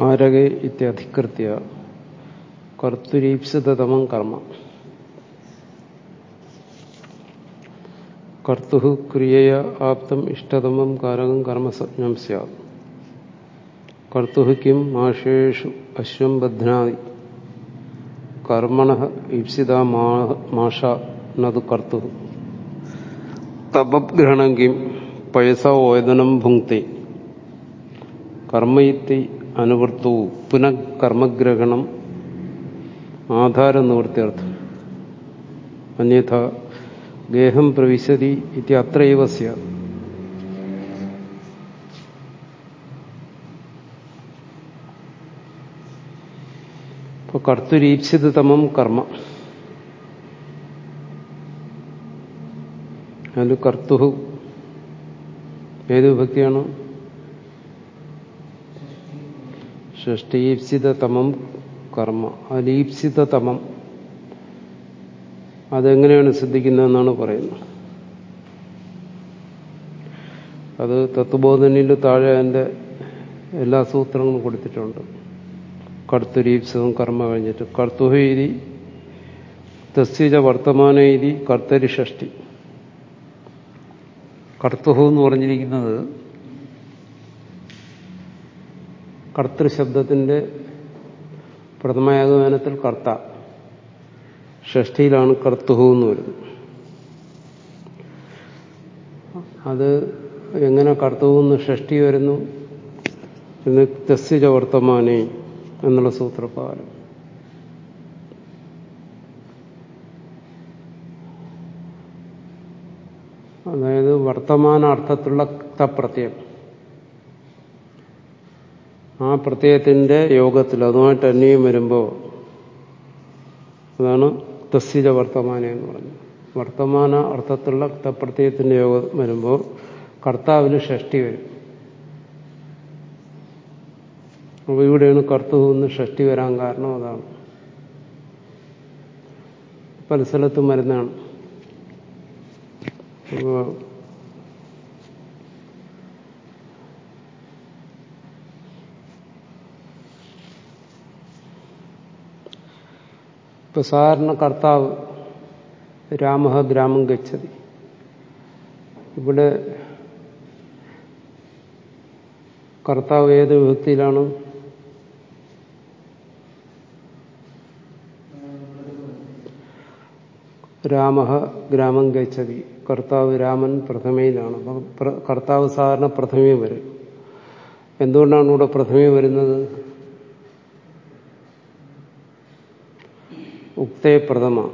കാരകെ ഇത്യധികൃത്യ കർത്തുരീപ്സിതമം കർമ്മ. കർത്തു ക്രിയയ ആപ്തം ഇഷ്ടതമം കാരകം കർമ്മസജ്ഞം സ്യാത്. കർത്തു കിം മാഷേഷു അശ്വം ബധ്നാതി കർമ്മണ ഈപ്സിത മാഷ നതു കർത്തു തപഗ്രഹണം കിം പയസ ഓയതനം ഭുങ്ക്തി. കർമ്മയിത്തി അനുവർത്തു പുനഃകർമ്മഗ്രഹണം ആധാര നിവൃത്തിയർത്ഥം അന്യഥ ഗേഹം പ്രവിശതി ഇത്തി അത്രയവ സ്യാത് ഇപ്പൊ കർത്തുരീപ്സിതമം കർമ്മ. അതിൽ കർത്തു ഏത് വിഭക്തിയാണ്? ഷഷ്ടീപ്സിതമം കർമ്മ. അലീപ്സിതമം അതെങ്ങനെയാണ് സിദ്ധിക്കുന്നതെന്നാണ് പറയുന്നത്. അത് തത്വബോധനയിൽ താഴെ അതിന്റെ എല്ലാ സൂത്രങ്ങളും കൊടുത്തിട്ടുണ്ട്. കർത്തുരീപ്സവും കർമ്മ കഴിഞ്ഞിട്ട്. കർത്തുഹീതി തസ്യജ വർത്തമാനീതി കർത്തരി ഷഷ്ടി കർത്തുഹു എന്ന് പറഞ്ഞിരിക്കുന്നത് കർത്തൃശബ്ദത്തിന്റെ പ്രഥമയാഗമനത്തിൽ കർത്ത. ഷഷ്ടിയിലാണ് കർത്തുഹു എന്ന് വരുന്നത്. അത് എങ്ങനെ കർത്തുഹു എന്ന് ഷഷ്ടി വരുന്നു? എന്ന് തസ്യജ വർത്തമാനെ എന്നുള്ള സൂത്രപ്രകാരം. അതായത് വർത്തമാനാർത്ഥത്തിലുള്ള തപ്രത്യയം ആ പ്രത്യയത്തിന്റെ യോഗത്തിൽ അതുമായിട്ട് അന്യം വരുമ്പോൾ അതാണ് തസ്യജ വർത്തമാന എന്ന് പറഞ്ഞു വർത്തമാന അർത്ഥത്തിലുള്ള തപ്രത്യയത്തിന്റെ യോഗം വരുമ്പോൾ കർത്താവിന് ഷഷ്ടി വരും. അപ്പോൾ ഇവിടെയാണ് കർത്തുവെന്ന് ഷഷ്ടി വരാൻ കാരണം അതാണ്. പല സ്ഥലത്തും മരുന്നാണ്. ഇപ്പൊ സാധാരണ കർത്താവ് രാമ ഗ്രാമം ഗച്ഛതി. ഇവിടെ കർത്താവ് ഏത് വിഭക്തിയിലാണ്? രാമ ഗ്രാമം ഗച്ഛതി. കർത്താവ് രാമൻ പ്രഥമയിലാണ്. കർത്താവ് സാധാരണ പ്രഥമയും വരും. എന്തുകൊണ്ടാണ് ഇവിടെ പ്രഥമയും വരുന്നത്? ഉക്തേ പ്രഥമ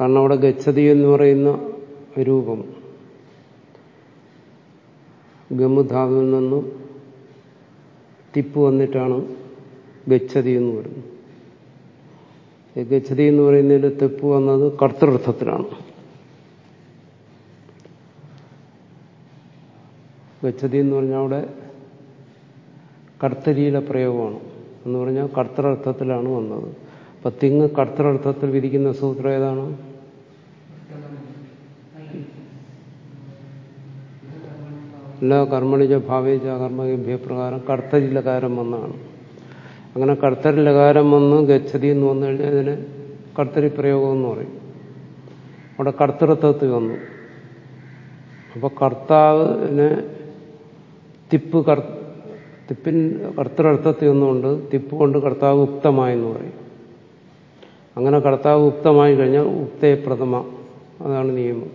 കാരണം അവിടെ ഗച്ഛതി എന്ന് പറയുന്ന രൂപം. ഗമുധാവിൽ നിന്നും തിപ്പ് വന്നിട്ടാണ് ഗച്ഛതി എന്ന് പറയുന്നത്. ഗച്ഛതി എന്ന് പറയുന്നതിൽ തെപ്പ് വന്നത് കർത്തൃർത്ഥത്തിലാണ്. ഗച്ഛതി എന്ന് പറഞ്ഞാൽ അവിടെ കർത്തരിയിലെ പ്രയോഗമാണ്. എന്ന് പറഞ്ഞാൽ കർത്തൃർത്ഥത്തിലാണ് വന്നത്. അപ്പൊ തിങ് കർത്തൃർത്ഥത്തിൽ വിധിക്കുന്ന സൂത്രം ഏതാണ്? എല്ലാ കർമ്മണിജ ഭാവേജ കർമ്മഭ്യപ്രകാരം കർത്തരിലകാരം വന്നാണ്. അങ്ങനെ കർത്തരിലകാരം വന്ന് ഗച്ഛതി എന്ന് വന്നു കഴിഞ്ഞാൽ അതിന് കർത്തരി പ്രയോഗം എന്ന് പറയും. അവിടെ കർത്തൃത്വത്തിൽ വന്നു. അപ്പൊ കർത്താവിന് തിപ്പ് കർ തിപ്പിൻ കർത്തൃർത്ഥത്തിൽ വന്നുകൊണ്ട് തിപ്പ് കൊണ്ട് കർത്താവ് ഉക്തമായെന്ന് പറയും. അങ്ങനെ കർത്താവ് ഉക്തമായി കഴിഞ്ഞാൽ ഉക്തേ പ്രഥമ. അതാണ് നിയമം.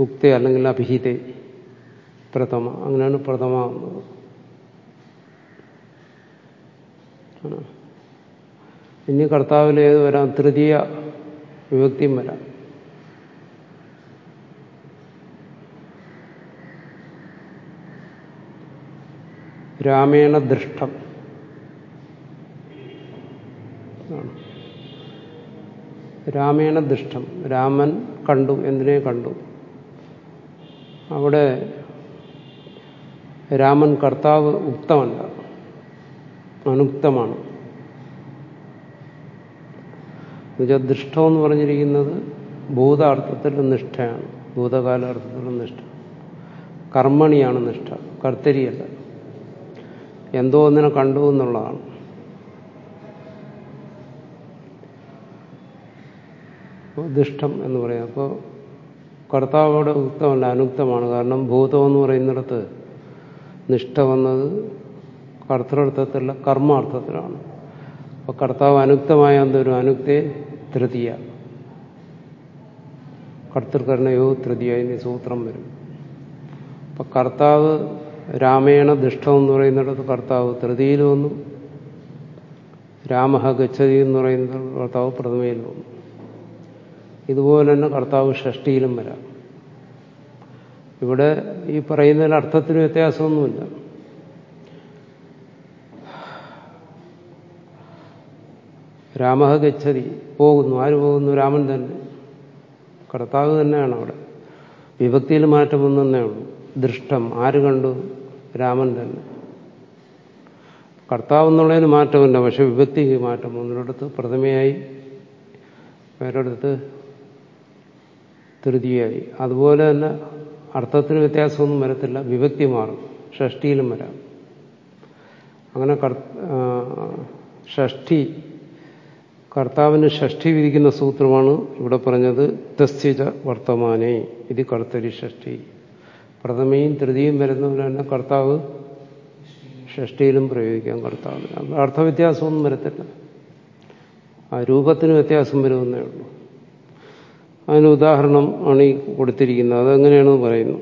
ഉക്ത അല്ലെങ്കിൽ അഭിഹിതേ പ്രഥമ. അങ്ങനെയാണ് പ്രഥമ ഇനി കർത്താവിൽ ഏത് വരാം? തൃതീയ വിഭക്തിയും വരാം. രാമേണ ദൃഷ്ടം. രാമേണ ദൃഷ്ടം. രാമൻ കണ്ടു എന്തിനെ കണ്ടു? അവിടെ രാമൻ കർത്താവ് ഉക്തമല്ല. അനുക്തമാണ്. എന്നുവെച്ചാൽ ദൃഷ്ടം എന്ന് പറഞ്ഞിരിക്കുന്നത് ഭൂതാർത്ഥത്തിൽ നിഷ്ഠയാണ്. ഭൂതകാലാർത്ഥത്തിലുള്ള നിഷ്ഠ. കർമ്മണിയാണ് നിഷ്ഠ. കർത്തരിയല്ല. എന്തോ ഒന്നിനെ കണ്ടു എന്നുള്ളതാണ്. ദുഷ്ടം എന്ന് പറയാം. അപ്പോൾ കർത്താവോടെ ഉക്തമല്ല അനുക്തമാണ്. കാരണം ഭൂതം എന്ന് പറയുന്നിടത്ത് നിഷ്ഠ വന്നത് കർത്തൃത്വത്തിലുള്ള കർമാർത്ഥത്തിലാണ്. അപ്പൊ കർത്താവ് അനുക്തമായ എന്തൊരു അനുക്തേ തൃതീയ. കർത്തൃകർണയോ തൃതീയ എന്നീ സൂത്രം വരും. അപ്പൊ കർത്താവ് രാമേണ ദുഷ്ടം എന്ന് പറയുന്നിടത്ത് കർത്താവ് തൃതിയിൽ വന്നു. രാമഹ ഗച്ഛതി എന്ന് പറയുന്ന കർത്താവ് പ്രഥമയിൽ വന്നു. ഇതുപോലെ തന്നെ കർത്താവ് ഷഷ്ടിയിലും വരാം. ഇവിടെ ഈ പറയുന്നതിൽ അർത്ഥത്തിന് വ്യത്യാസമൊന്നുമില്ല. രാമഹ ഗച്ഛതി പോകുന്നു. ആര് പോകുന്നു? രാമൻ തന്നെ. കർത്താവ് തന്നെയാണ് അവിടെ. വിഭക്തിയിൽ മാറ്റം ഒന്നേ ഉള്ളൂ. ദൃഷ്ടം. ആര് കണ്ടു? രാമൻ തന്നെ. കർത്താവ് എന്നുള്ളതിന് മാറ്റമില്ല. പക്ഷെ വിഭക്തിക്ക് മാറ്റം. ഒന്നിടത്ത് പ്രഥമയായി വേറൊരിടത്ത് തൃതിയായി അതുപോലെ തന്നെ അർത്ഥത്തിന് വ്യത്യാസമൊന്നും വരത്തില്ല. വിഭക്തി മാറും. ഷഷ്ടിയിലും വരാം. അങ്ങനെ ഷഷ്ടി കർത്താവിന് ഷഷ്ടി വിധിക്കുന്ന സൂത്രമാണ് ഇവിടെ പറഞ്ഞത് തസ്യജ വർത്തമാനേ. ഇത് കർത്തരി ഷഷ്ടി പ്രഥമയും തൃതിയും വരുന്നതുപോലെ തന്നെ കർത്താവ് ഷഷ്ടിയിലും പ്രയോഗിക്കാം കർത്താവിന്. അർത്ഥവ്യത്യാസമൊന്നും വരത്തില്ല. ആ രൂപത്തിന് വ്യത്യാസം വരുമെന്നേ ഉള്ളൂ. അതിന് ഉദാഹരണം ആണ് ഈ കൊടുത്തിരിക്കുന്നത്. അതെങ്ങനെയാണെന്ന് പറയുന്നു.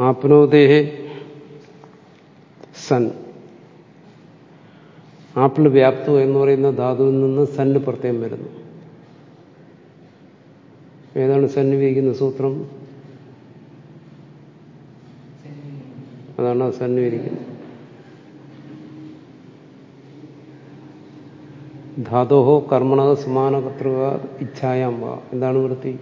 ആപ്നോദേഹ സൻ. ആപ്പിൾ വ്യാപ്തു എന്ന് പറയുന്ന ധാതുവിൽ നിന്ന് സന്ന് പ്രത്യേകം വരുന്നു. ഏതാണ് സന്നിവേദിക്കുന്ന സൂത്രം? അതാണ് സന്നിവേദിക്കുന്നത് ധാതോഹോ കർമ്മണ സമാനകർത്തൃക ഇച്ഛായാം വാ. എന്താണ് വൃത്തി?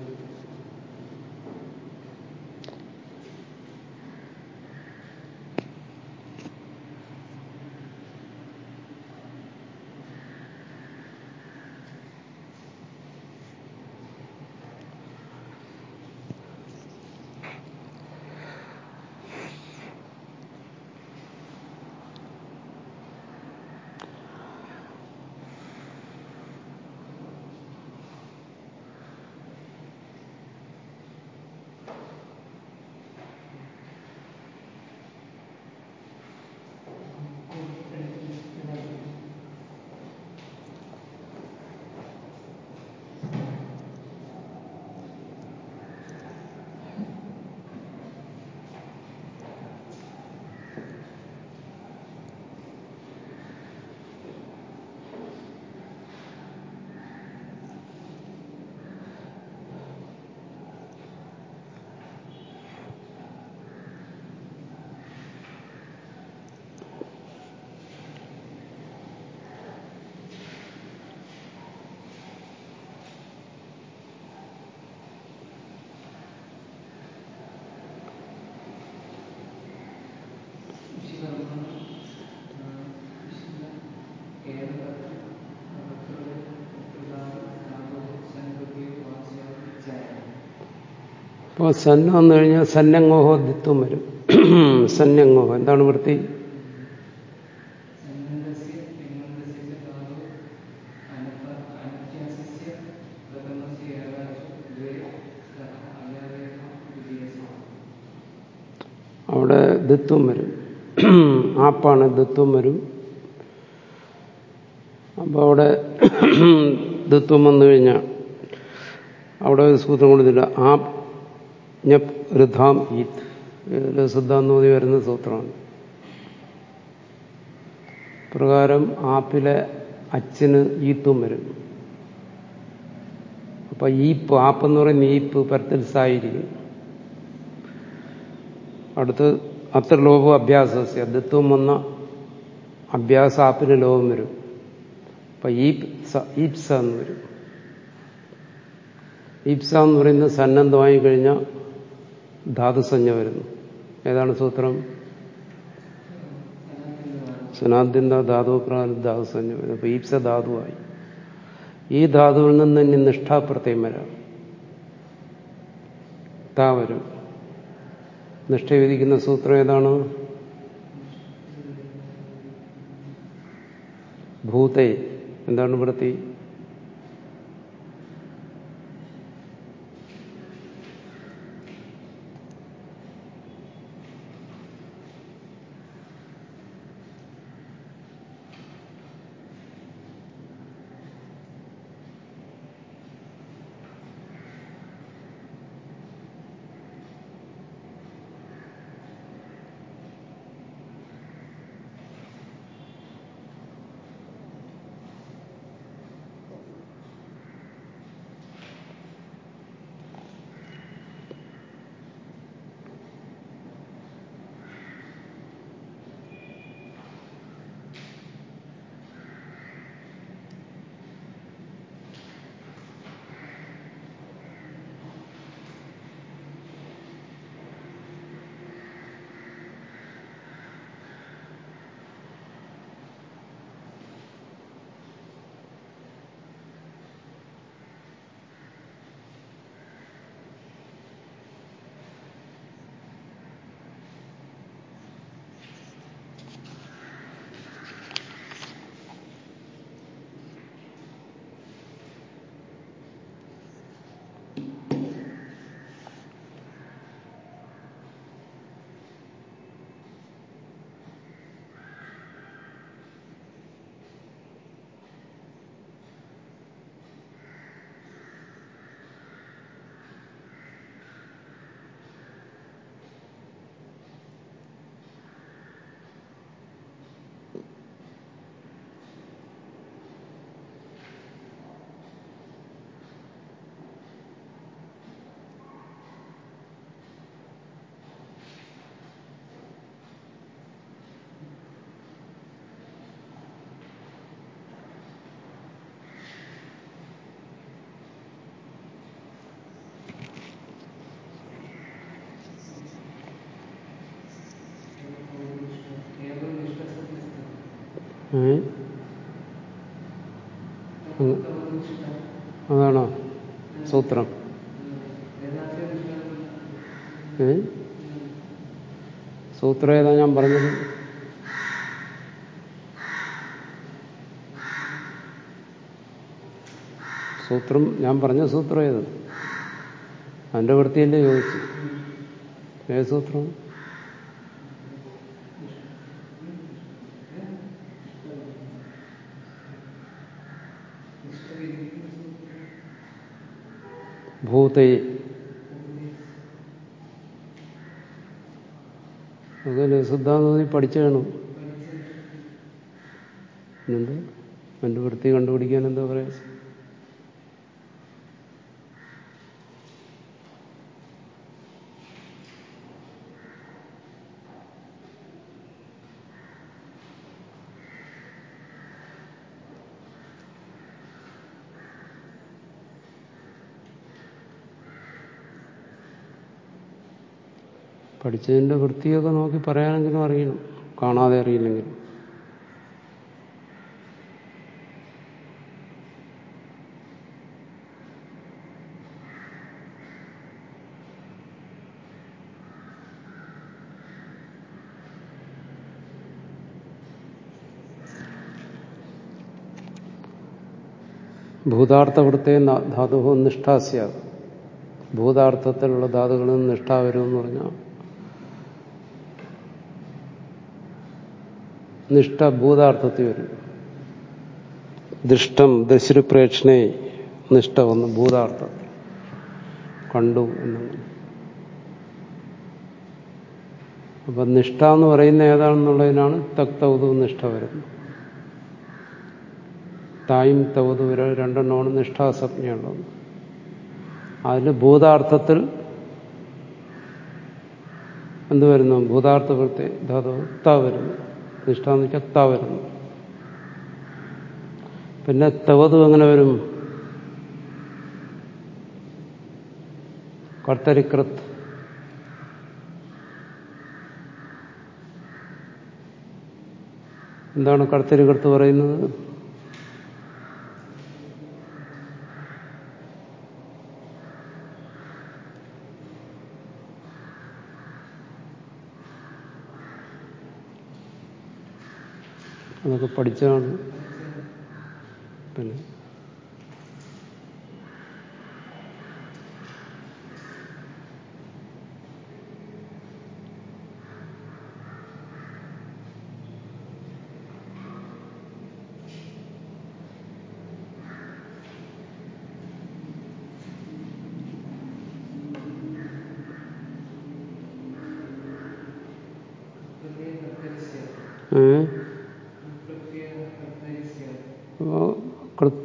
അപ്പോൾ സന്ന വന്നു കഴിഞ്ഞാൽ സന്നങ്ങോഹോ ദിത്വം വരും. സന്നങ്ങോഹോ. എന്താണ് വൃത്തി? അവിടെ ദിത്വം വരും. ആപ്പാണ് ദിത്വം വരും. അപ്പോൾ അവിടെ ദിത്വം വന്നു കഴിഞ്ഞാൽ അവിടെ ഒരു സൂത്രം കൊടുത്തില്ല ആ ഞപ് ഋധാം ഈത്ത് സിദ്ധാന്തോതി വരുന്ന സൂത്രമാണ്. പ്രകാരം ആപ്പിലെ അച്ഛന് ഈത്തും വരും. അപ്പൊ ഈപ്പ് ആപ്പ് എന്ന് പറയുന്ന ഈപ്പ് പരത്തിൽ സായിരിക്കും. അടുത്ത് അത്ര ലോഭം അഭ്യാസസ്യ ദിത്വം വന്ന അഭ്യാസ ആപ്പിന് ലോകം വരും. അപ്പൊ ഈപ് ഈപ്സ എന്ന് വരും. ഈപ്സ എന്ന് പറയുന്നത് സന്നദ്ധമായി കഴിഞ്ഞാൽ ധാതുസഞ്ജ വരുന്നു. ഏതാണ് സൂത്രം? സുനാദ്യന്ത ധാതു പ്രകാരം ധാതുസഞ്ജ വരുന്നു. അപ്പൊ ഈപ്സ ധാതുവായി. ഈ ധാതുവിൽ നിന്ന് ഇനി നിഷ്ഠാപ്രത്യം വരാം. താ വരും. നിഷ്ഠ വിധിക്കുന്ന സൂത്രം ഏതാണ്? ഭൂതൈ. എന്താണ് വൃത്തി അതാണോ? സൂത്രം. സൂത്രം ഏതാ ഞാൻ പറഞ്ഞത്? സൂത്രം ഞാൻ പറഞ്ഞ സൂത്രം ഏത്? അതിന്റെ വൃത്തിയല്ലേ ചോദിച്ചു ഏത് സൂത്രം? ഭൂതേ. അതല്ലേ സിദ്ധാന്തം പഠിച്ചു കാണും. എന്ത് വൃത്തി കണ്ടുപിടിക്കാൻ എന്താ പറയാ പഠിച്ചതിന്റെ വൃത്തിയൊക്കെ നോക്കി പറയാനെങ്കിലും അറിയണം. കാണാതെ അറിയില്ലെങ്കിലും. ഭൂതാർത്ഥവൃത്തെ ധാതു നിഷ്ഠാസ്യ. ഭൂതാർത്ഥത്തിലുള്ള ധാതുകളിൽ നിന്ന് നിഷ്ഠ വരുമെന്ന് പറഞ്ഞാൽ നിഷ്ഠ ഭൂതാർത്ഥത്തിൽ വരും. ദൃഷ്ടം ദശരുപ്രേക്ഷണേ നിഷ്ഠ വന്നു ഭൂതാർത്ഥത്തിൽ കണ്ടു എന്ന് അപ്പൊ നിഷ്ഠ എന്ന് പറയുന്ന ഏതാണെന്നുള്ളതിനാണ് തക്തൗതു നിഷ്ഠ വരുന്നത്. തായും തൗതു രണ്ടെണ്ണമാണ് നിഷ്ഠാസജ്ഞയുള്ളത്. അതിൽ ഭൂതാർത്ഥത്തിൽ എന്ത് വരുന്നു? ഭൂതാർത്ഥ വൃത്തി ധാതു ത വരുന്നു. നിഷ്ഠ എന്ന് വെച്ചാൽ ത വരുന്നു പിന്നെ തവതു എങ്ങനെ വരും? കർത്തരിക്കൃത്ത് എന്താണ് കർത്തരികൃത്ത് പറയുന്നത്? അതൊക്കെ പഠിച്ചാണ്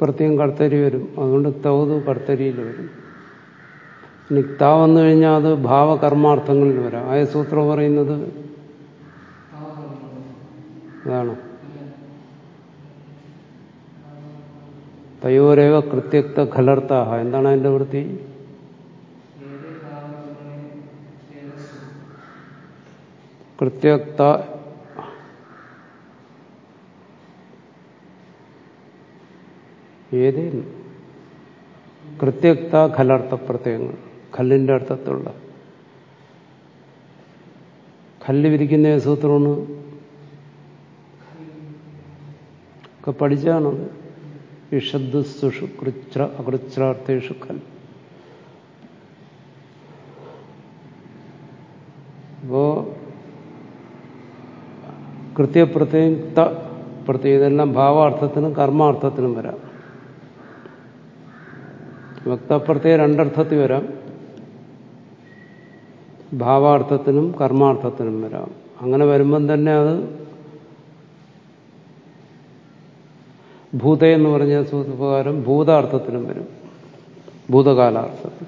കൃത്പ്രത്യം കർത്തരി വരും. അതുകൊണ്ട് തൗത് കർത്തരിയിൽ വരും. ഇനി ത വന്നു കഴിഞ്ഞാൽ അത് ഭാവകർമാർത്ഥങ്ങളിൽ വരാം. ആയ സൂത്രം പറയുന്നത്? അതാണ്. തയോരേവ കൃത്യക്ത ഖലർത്താഹ. എന്താണ് അതിന്റെ വൃത്തി? കൃത്യക്ത ഏതേ കൃത്യക്ത ഖലർത്ഥ പ്രത്യയങ്ങൾ ഖല്ലിന്റെ അർത്ഥത്തിലുള്ള. കല്ല് വിരിക്കുന്ന സൂത്രമാണ്? ഒക്കെ പഠിച്ചാണത് ഇഷദ്സുഷു കൃച്ര അകൃച്രാർത്ഥേഷു കൽ അപ്പോ കൃത്യപ്രത്യേക പ്രത്യേകം ഇതെല്ലാം ഭാവാർത്ഥത്തിനും കർമാർത്ഥത്തിനും വരാം. വ്യക്തപ്രത്യേകം രണ്ടർത്ഥത്തിൽ വരാം. ഭാവാർത്ഥത്തിനും കർമാർത്ഥത്തിനും വരാം. അങ്ങനെ വരുമ്പം തന്നെ അത് ഭൂത എന്ന് പറഞ്ഞ സൂത്രപ്രകാരം ഭൂതാർത്ഥത്തിനും വരും. ഭൂതകാലാർത്ഥത്തിൽ.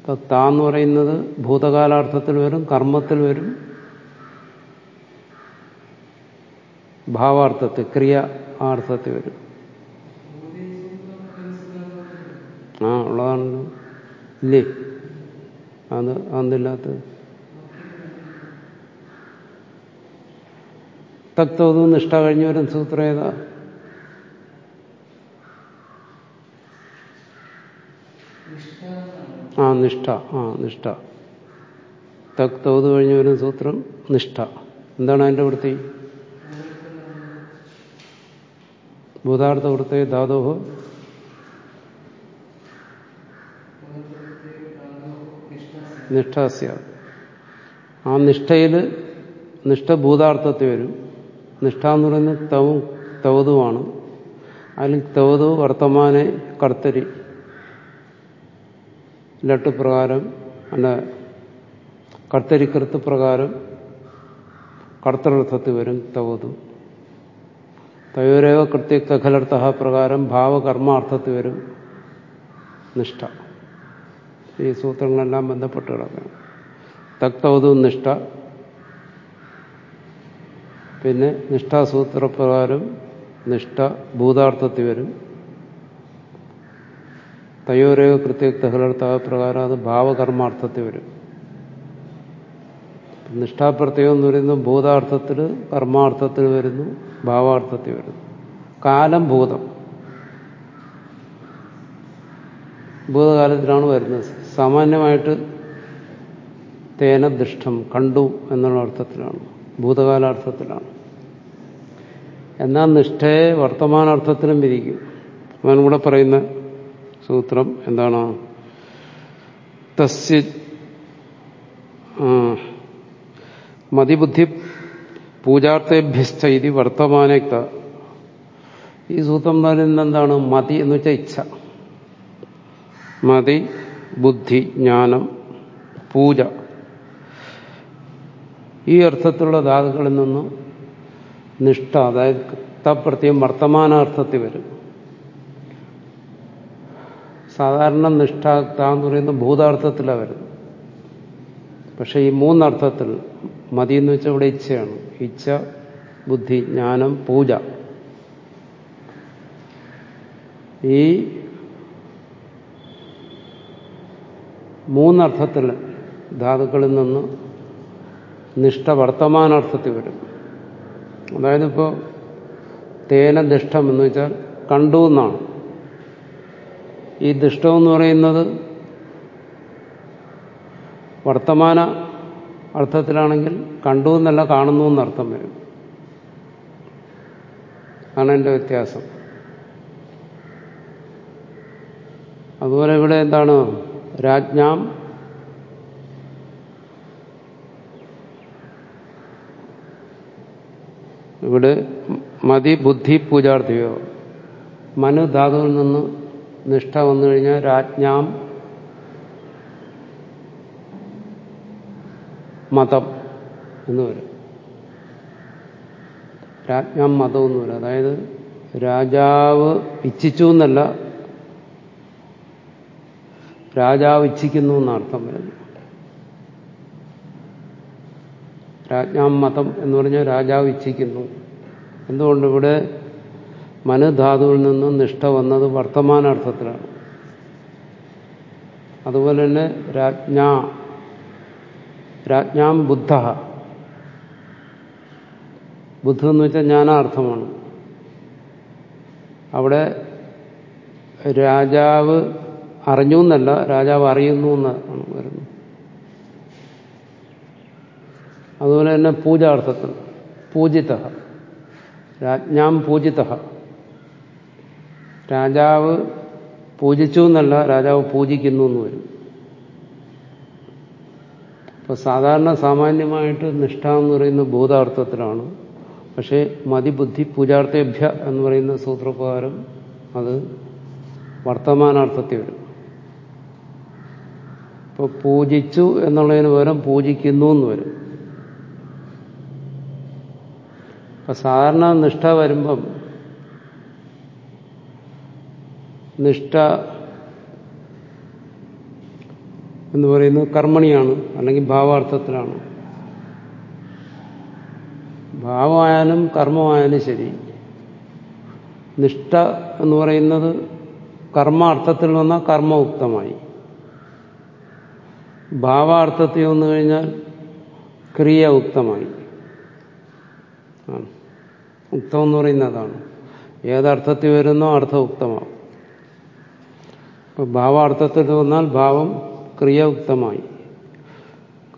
അപ്പൊ താന്ന് പറയുന്നത് ഭൂതകാലാർത്ഥത്തിൽ വരും കർമ്മത്തിൽ വരും. ഭാവാർത്ഥത്തിൽ ക്രിയ അർത്ഥത്തിൽ വരും. ആ ഉള്ളതാണല്ലോ ഇല്ലേ? അത് അന്നില്ലാത്തത് തക്തോതും നിഷ്ഠ കഴിഞ്ഞ വരും സൂത്രം ഏതാ? ആ നിഷ്ഠ. ആ നിഷ്ഠ. തക്തോത് കഴിഞ്ഞ വരുന്ന സൂത്രം നിഷ്ഠ. എന്താണ് അതിന്റെ വൃത്തി? ഭൂതാർത്ഥ വൃത്തി ധാതോഹോ നിഷ്ഠാസ്യ. ആ നിഷ്ഠയിൽ നിഷ്ഠ ഭൂതാർത്ഥത്തിൽ വരും. നിഷ്ഠ എന്ന് പറയുന്നത് തവും തവതുമാണ് അതിൽ തവതു വർത്തമാനെ കർത്തരി. ലട്ട് പ്രകാരം അല്ല കർത്തരിക്കൃത്ത് പ്രകാരം കർത്തർത്ഥത്തിൽ വരും തവതു. തയോരേവ കൃത്യ കഖലർത്ഥ പ്രകാരം ഭാവകർമാർത്ഥത്തിൽ വരും നിഷ്ഠ. ഈ സൂത്രങ്ങളെല്ലാം ബന്ധപ്പെട്ട് കിടക്കണം തക്തവതു നിഷ്ഠ. പിന്നെ നിഷ്ഠാസൂത്രപ്രകാരം നിഷ്ഠ ഭൂതാർത്ഥത്തിൽ വരും. തയോരേഖ കൃത്യക്ത ഖലർത്ഥ പ്രകാരം അത് ഭാവകർമാർത്ഥത്തിൽ വരും. നിഷ്ഠാപ്രത്യേകം എന്ന് പറയുന്നത് ഭൂതാർത്ഥത്തിൽ കർമാർത്ഥത്തിൽ വരുന്നു ഭാവാർത്ഥത്തിൽ വരുന്നു. കാലം ഭൂതം. ഭൂതകാലത്തിലാണ് വരുന്നത്. സാമാന്യമായിട്ട് തേന ദൃഷ്ടം കണ്ടു എന്നുള്ള അർത്ഥത്തിലാണ് ഭൂതകാലാർത്ഥത്തിലാണ്. എന്നാൽ നിഷ്ഠയെ വർത്തമാനാർത്ഥത്തിലും വിധിക്കും. അവൻ കൂടെ പറയുന്ന സൂത്രം എന്താണ്? തസ്യ മതിബുദ്ധി പൂജാർത്ഥേഭ്യസ്ഥ ഇത് വർത്തമാനക്ത. ഈ സൂത്രം എന്താണ്? മതി എന്ന് വെച്ചാൽ ഇച്ഛ. മതി ബുദ്ധി ജ്ഞാനം പൂജ. ഈ അർത്ഥത്തിലുള്ള ധാതുക്കളിൽ നിന്നും നിഷ്ഠ അതായത് തപ്രത്യം വർത്തമാനാർത്ഥത്തിൽ വരും. സാധാരണ നിഷ്ഠ താന്ന് ഭൂതാർത്ഥത്തിലാണ് വരുന്നത്. പക്ഷേ ഈ മൂന്നർത്ഥത്തിൽ മതി എന്ന് വെച്ചാൽ ഇവിടെ ഇച്ഛയാണ്. ഇച്ഛ ബുദ്ധി ജ്ഞാനം പൂജ. ഈ മൂന്നർത്ഥത്തിൽ ധാതുക്കളിൽ നിന്ന് നിഷ്ഠ വർത്തമാനാർത്ഥത്തിൽ വരും. അതായത് ഇപ്പോൾ തേന ദിഷ്ടം എന്ന് വെച്ചാൽ കണ്ടു എന്നാണ്. ഈ ദിഷ്ടം എന്ന് പറയുന്നത് വർത്തമാന അർത്ഥത്തിലാണെങ്കിൽ കണ്ടു എന്നല്ല കാണുന്നു എന്നർത്ഥം വരും. ആണ് എന്റെ വ്യത്യാസം. അതുപോലെ ഇവിടെ എന്താണ് രാജ്ഞാം. ഇവിടെ മതി ബുദ്ധി പൂജാർത്ഥിയോ. മനു ധാതുവിൽ നിന്ന് നിഷ്ഠ വന്നു കഴിഞ്ഞാൽ രാജ്ഞാം. മതം എന്ന് വരും. രാജ്ഞാം മതം എന്ന് വരും. അതായത് രാജാവ് ഇച്ഛിച്ചു എന്നല്ല രാജാവ് ഇച്ഛിക്കുന്നു എന്നർത്ഥം വരുന്നു. രാജ്ഞാം മതം എന്ന് പറഞ്ഞാൽ രാജാവ് ഇച്ഛിക്കുന്നു. എന്തുകൊണ്ട് ഇവിടെ മനുധാതുവിൽ നിന്നും നിഷ്ഠ വന്നത് വർത്തമാനാർത്ഥത്തിലാണ്. അതുപോലെ തന്നെ രാജ്ഞാ രാജ്ഞാം ബുദ്ധ. ബുദ്ധ എന്ന് വെച്ചാൽ ജ്ഞാനാർത്ഥമാണ്. അവിടെ രാജാവ് അറിഞ്ഞു എന്നല്ല രാജാവ് അറിയുന്നു എന്നാണ് വരുന്നത്. അതുപോലെ തന്നെ പൂജാർത്ഥത്തിൽ പൂജിത രാജ്ഞാം പൂജിത. രാജാവ് പൂജിച്ചു എന്നല്ല രാജാവ് പൂജിക്കുന്നു എന്ന് വരും. ഇപ്പൊ സാധാരണ സാമാന്യമായിട്ട് നിഷ്ഠ എന്ന് പറയുന്ന ഭൂതാർത്ഥത്തിലാണ് പക്ഷേ മതിബുദ്ധി പൂജാർത്ഥേഭ്യ എന്ന് പറയുന്ന സൂത്രപ്രകാരം അത് വർത്തമാനാർത്ഥത്തിൽ വരും. ഇപ്പോൾ പൂജിച്ചു എന്നുള്ളതിന് പകരം പൂജിക്കുന്നു എന്ന് വരും. അപ്പൊ സാധാരണ നിഷ്ഠ വരുമ്പം നിഷ്ഠ എന്ന് പറയുന്നത് കർമ്മണിയാണ് അല്ലെങ്കിൽ ഭാവാർത്ഥത്തിലാണ്. ഭാവമായാലും കർമ്മമായാലും ശരി. നിഷ്ഠ എന്ന് പറയുന്നത് കർമാർത്ഥത്തിൽ വന്നാൽ കർമ്മയുക്തമായി ഭാവാർത്ഥത്തിൽ വന്നു കഴിഞ്ഞാൽ ക്രിയ ഉക്തമായി ഉക്തം എന്ന് പറയുന്ന അതാണ്. ഏതർത്ഥത്തിൽ വരുന്നോ അർത്ഥം ഉക്തമാവും ഇപ്പൊ ഭാവാർത്ഥത്തിൽ വന്നാൽ ഭാവം ക്രിയ ഉക്തമായി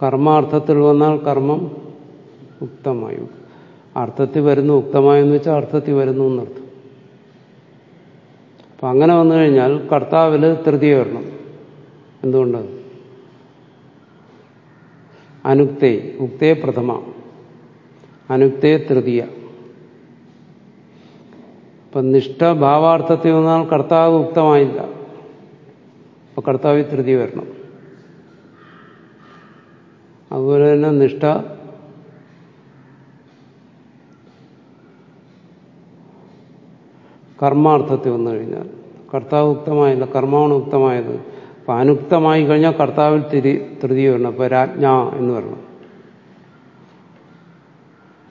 കർമാർത്ഥത്തിൽ വന്നാൽ കർമ്മം ഉക്തമായി അർത്ഥത്തിൽ വരുന്നു ഉക്തമായെന്ന് വെച്ചാൽ അർത്ഥത്തിൽ വരുന്നു എന്നർത്ഥം. അപ്പൊ അങ്ങനെ വന്നു കഴിഞ്ഞാൽ കർത്താവിൽ തൃതീയ വരണം. എന്തുകൊണ്ട് അനുക്തേ ഉക്തേ പ്രഥമ. അനുക്തേ തൃതീയ. ഇപ്പൊ നിഷ്ഠ ഭാവാർത്ഥത്തിൽ വന്നാൽ കർത്താവ് ഉക്തമായില്ല. അപ്പൊ കർത്താവ് തൃതീയ വരണം. അതുപോലെ തന്നെ നിഷ്ഠ കർമാർത്ഥത്തിൽ വന്നു കഴിഞ്ഞാൽ കർത്താവ് ഉക്തമായില്ല കർമ്മമാണ് ഉക്തമായത് അപ്പൊ അനുക്തമായി കഴിഞ്ഞാൽ കർത്താവിൽ തിരി തൃതീയ വരണം. അപ്പൊ രാജ്ഞ എന്ന് വരണം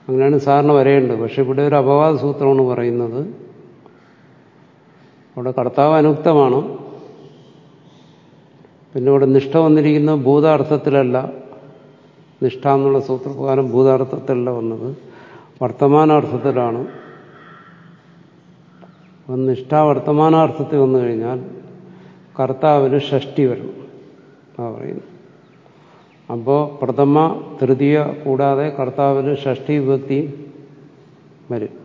അങ്ങനെയാണ് സാറിന് വരേണ്ടത്. പക്ഷെ ഇവിടെ ഒരു അപവാദ സൂത്രമാണ് പറയുന്നത്. അവിടെ കർത്താവ് അനുക്തമാണ്. പിന്നെ ഇവിടെ നിഷ്ഠ വന്നിരിക്കുന്നത് ഭൂതാർത്ഥത്തിലല്ല. നിഷ്ഠ എന്നുള്ള സൂത്രപ്രകാരം ഭൂതാർത്ഥത്തിലല്ല വന്നത്. വർത്തമാനാർത്ഥത്തിലാണ്. നിഷ്ഠ വർത്തമാനാർത്ഥത്തിൽ വന്നു കഴിഞ്ഞാൽ കർത്താവിന് ഷഷ്ടി വരണം ആ പറയുന്നു അപ്പോൾ പ്രഥമ തൃതീയ കൂടാതെ കർത്താവിന് ഷഷ്ടി വിഭക്തി വരും.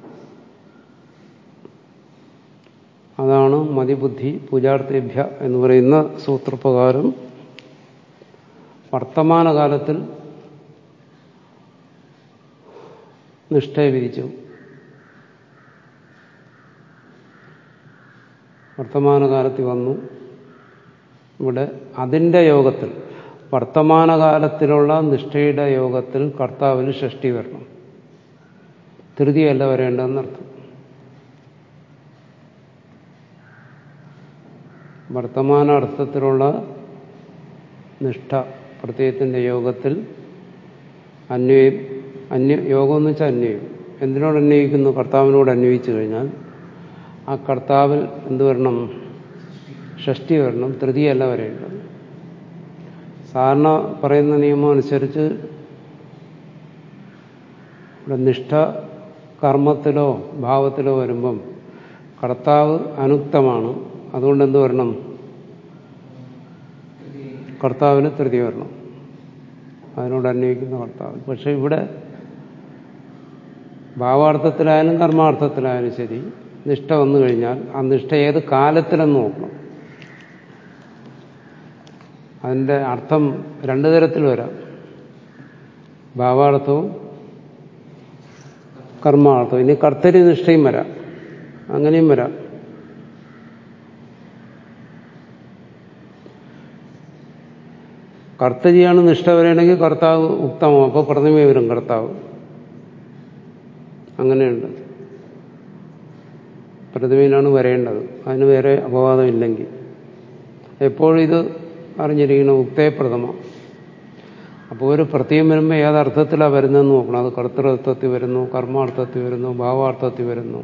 അതാണ് മതിബുദ്ധി പൂജാർത്ഥേഭ്യ എന്ന് പറയുന്ന സൂത്രപ്രകാരം വർത്തമാനകാലത്തിൽ നിഷ്ഠയെ വിധിച്ചു. വർത്തമാനകാലത്തിൽ വന്നു. ഇവിടെ അതിന്റെ യോഗത്തിൽ വർത്തമാനകാലത്തിലുള്ള നിഷ്ഠയുടെ യോഗത്തിൽ കർത്താവിന് ഷഷ്ടി വരണം. തൃതിയല്ല വരേണ്ടതെന്നർത്ഥം വർത്തമാനാർത്ഥത്തിലുള്ള നിഷ്ഠ പ്രത്യയത്തിന്റെ യോഗത്തിൽ അന്വയം അന്യ യോഗം എന്ന് വെച്ചാൽ അന്വയം. എന്തിനോട് അന്വയിക്കുന്നു? കർത്താവിനോട് അന്വയിച്ചു കഴിഞ്ഞാൽ ആ കർത്താവിൽ എന്തു വരണം? ഷഷ്ടി വരണം തൃതിയല്ല വരേണ്ടത്. സാധാരണ പറയുന്ന നിയമം അനുസരിച്ച് ഇവിടെ നിഷ്ഠ കർമ്മത്തിലോ ഭാവത്തിലോ വരുമ്പം കർത്താവ് അനുക്തമാണ്. അതുകൊണ്ട് എന്ത് വരണം? കർത്താവിന് തൃതി വരണം. അതിനോട് അന്വയിക്കുന്ന കർത്താവ്. പക്ഷെ ഇവിടെ ഭാവാർത്ഥത്തിലായാലും കർമാർത്ഥത്തിലായാലും ശരി നിഷ്ഠ വന്നു കഴിഞ്ഞാൽ ആ നിഷ്ഠ ഏത് കാലത്തിലെന്ന് നോക്കണം. അതിന്റെ അർത്ഥം രണ്ടു തരത്തിൽ വരാം. ഭാവാർത്ഥവും കർമാർത്ഥവും. ഇനി കർത്തരി നിഷ്ഠയും വരാം. അങ്ങനെയും വരാം. കർത്തരിയാണ് നിഷ്ഠ വരണമെങ്കിൽ കർത്താവ് ഉത്തമം. അപ്പോൾ പ്രഥമേ വരും കർത്താവ്. അങ്ങനെയുണ്ട്. പ്രതിമയിലാണ് വരേണ്ടത്. അതിന് വേറെ അപവാദമില്ലെങ്കിൽ. എപ്പോഴും ഇത് അറിഞ്ഞിരിക്കണം ഉക്തേപ്രഥമ അപ്പോൾ ഒരു പ്രത്യം വരുമ്പോൾ ഏതർത്ഥത്തിലാണ് വരുന്നതെന്ന് നോക്കണം. അത് കർത്തൃത്വത്തിൽ വരുന്നു കർമാർത്ഥത്തിൽ വരുന്നു ഭാവാർത്ഥത്തിൽ വരുന്നു.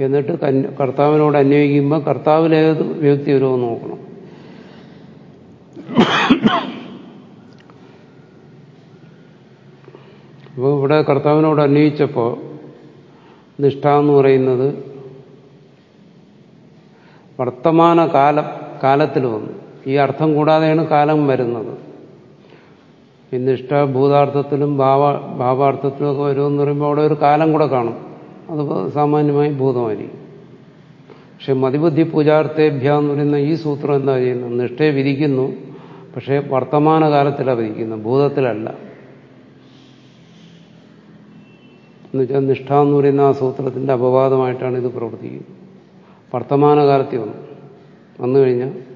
എന്നിട്ട് കർത്താവിനോട് അന്വയിക്കുമ്പോൾ കർത്താവിൽ ഏത് വ്യക്തി വരുമെന്ന് നോക്കണം. അപ്പോൾ ഇവിടെ കർത്താവിനോട് അന്വയിച്ചപ്പോൾ നിഷ്ഠ എന്ന് പറയുന്നത് വർത്തമാന കാല കാലത്തിൽ വന്നു. ഈ അർത്ഥം കൂടാതെയാണ് കാലം വരുന്നത്. ഈ നിഷ്ഠ ഭൂതാർത്ഥത്തിലും ഭാവ ഭാവാർത്ഥത്തിലും ഒക്കെ വരുമെന്ന് പറയുമ്പോൾ അവിടെ ഒരു കാലം കൂടെ കാണും. അത് സാമാന്യമായി ഭൂതമായിരിക്കും. പക്ഷെ മതിബുദ്ധി പൂജാർത്ഥേഭ്യ എന്ന് പറയുന്ന ഈ സൂത്രം എന്താ ചെയ്യുന്നത്? നിഷ്ഠയെ വിധിക്കുന്നു പക്ഷേ വർത്തമാനകാലത്തിലാണ് വിധിക്കുന്നത് ഭൂതത്തിലല്ല. എന്നുവെച്ചാൽ നിഷ്ഠ എന്ന് പറയുന്ന ആ സൂത്രത്തിന്റെ അപവാദമായിട്ടാണ് ഇത് പ്രവർത്തിക്കുന്നത്. വർത്തമാനകാലത്തിൽ വന്നു വന്നു കഴിഞ്ഞാൽ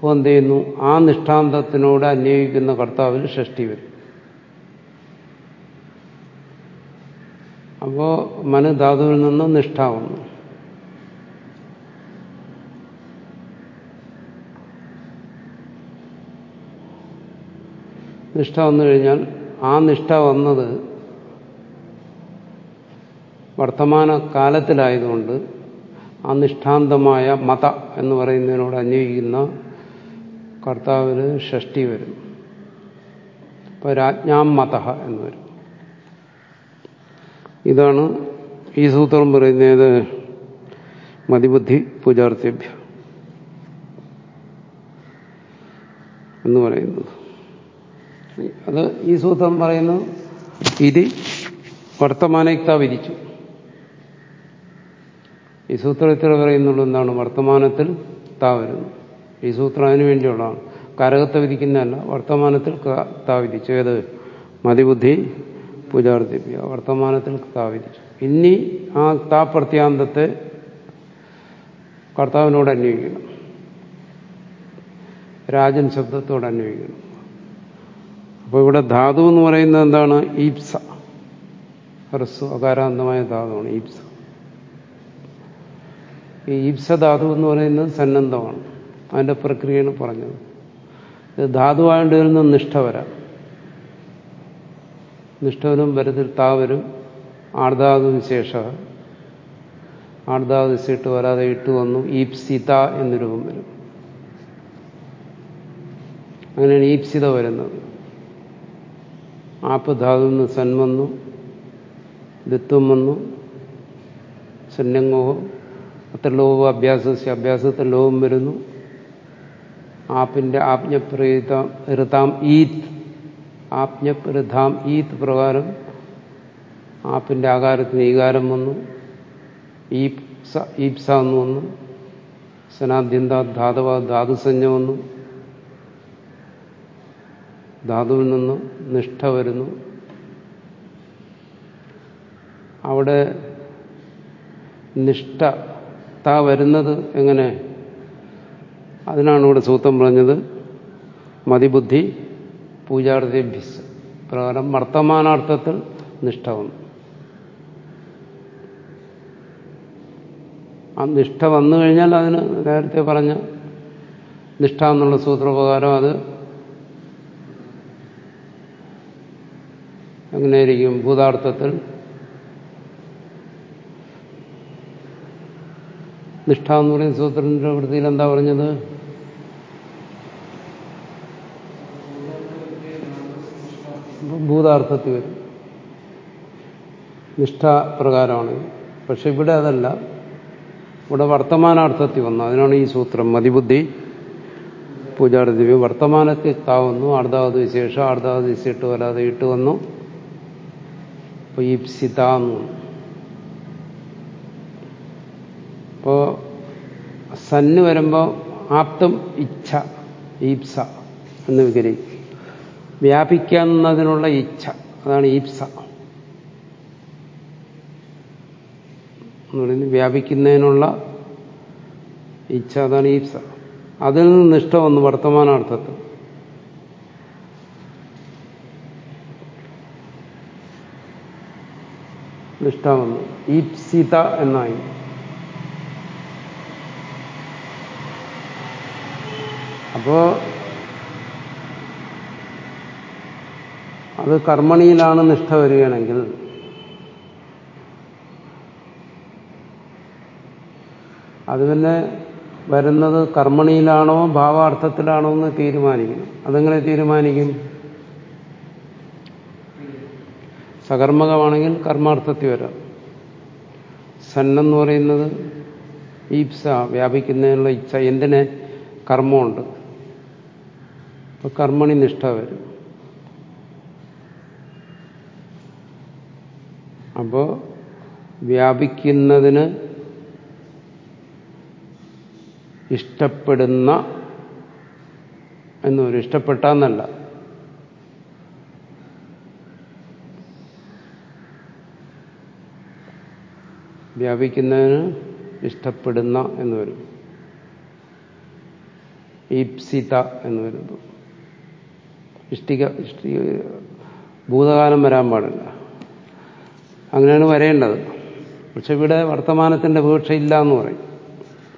അപ്പോൾ എന്ത് ചെയ്യുന്നു ആ നിഷ്ഠാന്തത്തിനോട് അന്വയിക്കുന്ന കർത്താവിൽ ഷഷ്ടി വരും. അപ്പോൾ മനുധാതുവിൽ നിന്ന് നിഷ്ഠാവുന്നു നിഷ്ഠ വന്നു കഴിഞ്ഞാൽ ആ നിഷ്ഠ വന്നത് വർത്തമാന കാലത്തിലായതുകൊണ്ട് ആ നിഷ്ഠാന്തമായ മത എന്ന് പറയുന്നതിനോട് അന്വയിക്കുന്ന കർത്താവിന് ഷഷ്ടി വരും അപ്പോൾ രാജ്ഞാം മത എന്ന് വരും. ഇതാണ് ഈ സൂത്രം പറയുന്നത് മതിബുദ്ധി പൂജാർത്ഥ്യഭ്യ എന്ന് പറയുന്നത്. അത് ഈ സൂത്രം പറയുന്നു ഇതി വർത്തമാനയുക്ത വിരിച്ചു ഈ സൂത്രത്തിൽ പറയുന്നുള്ളൂ എന്താണ് വർത്തമാനത്തിൽ താ വരുന്നു. ഈ സൂത്രം അതിനു വേണ്ടിയുള്ളതാണ് കരകത്തെ വിധിക്കുന്നതല്ല വർത്തമാനത്തിൽ താ വിധിച്ചു. ഏത്? മതിബുദ്ധി പൂജാർത്ഥിപ്പിക്കുക വർത്തമാനത്തിൽ താ വിധിച്ചു. ഇനി ആ താ പ്രത്യാന്തത്തെ കർത്താവിനോട് അന്വയിക്കണം രാജൻ ശബ്ദത്തോട് അന്വയിക്കണം അപ്പോൾ ഇവിടെ ധാതു എന്ന് പറയുന്നത് എന്താണ്? ഈപ്സ. ഹ്രസ്വ അകാരാന്തമായ ധാതുവാണ് ഈപ്സ. ഈ ഈപ്സ ധാതു എന്ന് പറയുന്നത് സന്നദ്ധമാണ്. അതിന്റെ പ്രക്രിയയാണ് പറഞ്ഞത്. ഇത് ധാതുവായിട്ട് വരുന്ന നിഷ്ഠ വരാം. നിഷ്ഠവരും വരത്തിൽ താവരും. ആർദാതു വിശേഷ. ആർദാതു വിശേഷിട്ട് വരാതെ ഇട്ട് വന്നു. ഈപ്സിത എന്ന രൂപം വരും. അങ്ങനെയാണ് ഈപ്സിത വരുന്നത്. ആപ്പ് ധാതു നിന്ന് സൻ ദിത്വം വന്നു. സന്നങ്ങോ അത്ര ലോകവും അഭ്യാസ അഭ്യാസത്തിൽ ലോകം വരുന്നു. ആപ്പിന്റെ ആജ്ഞപ്രേതാം ഋതാം ഈത്ത് ആജ്ഞപ്രധാം ഈത്ത് പ്രകാരം ആപ്പിന്റെ ആകാരത്തിന് ഈകാരം വന്നു. ഈപ്സ ഈപ്സ എന്ന് വന്നു. സനാദ്യന്ത ധാതവ ധാതുസഞ്ജ വന്നു. ധാതുവിൽ നിന്ന് നിഷ്ഠ വരുന്നു. അവിടെ നിഷ്ഠ താ വരുന്നത് എങ്ങനെ? അതിനാണ് ഇവിടെ സൂത്രം പറഞ്ഞത്. മതിബുദ്ധി പൂജാർത്ഥ്യഭ്യസ് പ്രകാരം വർത്തമാനാർത്ഥത്തിൽ നിഷ്ഠ വന്നു ആ നിഷ്ഠ വന്നു കഴിഞ്ഞാൽ അതിന് നേരത്തെ പറഞ്ഞ നിഷ്ഠ എന്നുള്ള സൂത്രപ്രകാരം അത് എങ്ങനെയായിരിക്കും ഭൂതാർത്ഥത്തിൽ നിഷ്ഠ എന്ന് പറയുന്ന സൂത്രന്റെ വൃത്തിയിൽ എന്താ പറഞ്ഞത്? ഭൂതാർത്ഥത്തിൽ വരും. നിഷ്ഠാപ്രകാരമാണ്. പക്ഷെ ഇവിടെ അതല്ല. ഇവിടെ വർത്തമാനാർത്ഥത്തിൽ വന്നു. അതിനാണ് ഈ സൂത്രം. മതിബുദ്ധി പൂജാർത്ഥി വർത്തമാനത്തിൽ താവുന്നു. അർദ്ധാവത് വിശേഷം അർദ്ധാവത് വിശേട്ട് വരാതെ ഇട്ട് വന്നു. അപ്പൊ ഈ സിത എന്ന് അപ്പോ സന്ന് വരുമ്പോൾ ആപ്തം ഇച്ഛ ഈപ്സ എന്ന് വിഗ്രഹിക്കും. വ്യാപിക്കുന്നതിനുള്ള ഇച്ഛ. അതാണ് ഈപ്സ. വ്യാപിക്കുന്നതിനുള്ള ഇച്ഛ അതാണ് ഈപ്സ. അതിൽ നിന്ന് നിഷ്ഠ വന്നു വർത്തമാനാർത്ഥത്തിൽ. നിഷ്ഠ വന്നു. ഈപ്സിത എന്നായി. അപ്പോ അത് കർമ്മണിയിലാണ് നിഷ്ഠ വരികയാണെങ്കിൽ. അത് പിന്നെ വരുന്നത് കർമ്മണിയിലാണോ ഭാവാർത്ഥത്തിലാണോ എന്ന് തീരുമാനിക്കണം അതെങ്ങനെ തീരുമാനിക്കും? സകർമ്മകമാണെങ്കിൽ കർമാർത്ഥത്തിൽ വരാം. സന്നെന്ന് പറയുന്നത് ഈപ്സ വ്യാപിക്കുന്നതിനുള്ള ഇച്ഛ എന്തിനെ? കർമ്മമുണ്ട്. അപ്പൊ കർമ്മണി നിഷ്ഠ വരും. അപ്പോ വ്യാപിക്കുന്നതിന് ഇഷ്ടപ്പെടുന്ന എന്നൊരു ഇഷ്ടപ്പെട്ടാന്നല്ല. വ്യാപിക്കുന്നതിന് ഇഷ്ടപ്പെടുന്ന എന്ന് വരും. ഈപ്സിത എന്ന് വരുന്നു. ഇഷ്ടിക ഇഷ്ടിക ഭൂതകാലം വരാൻ പാടില്ല. അങ്ങനെയാണ് വരേണ്ടത്. പക്ഷെ ഇവിടെ വർത്തമാനത്തിന്റെ വീഴ്ചയില്ല എന്ന് പറയും.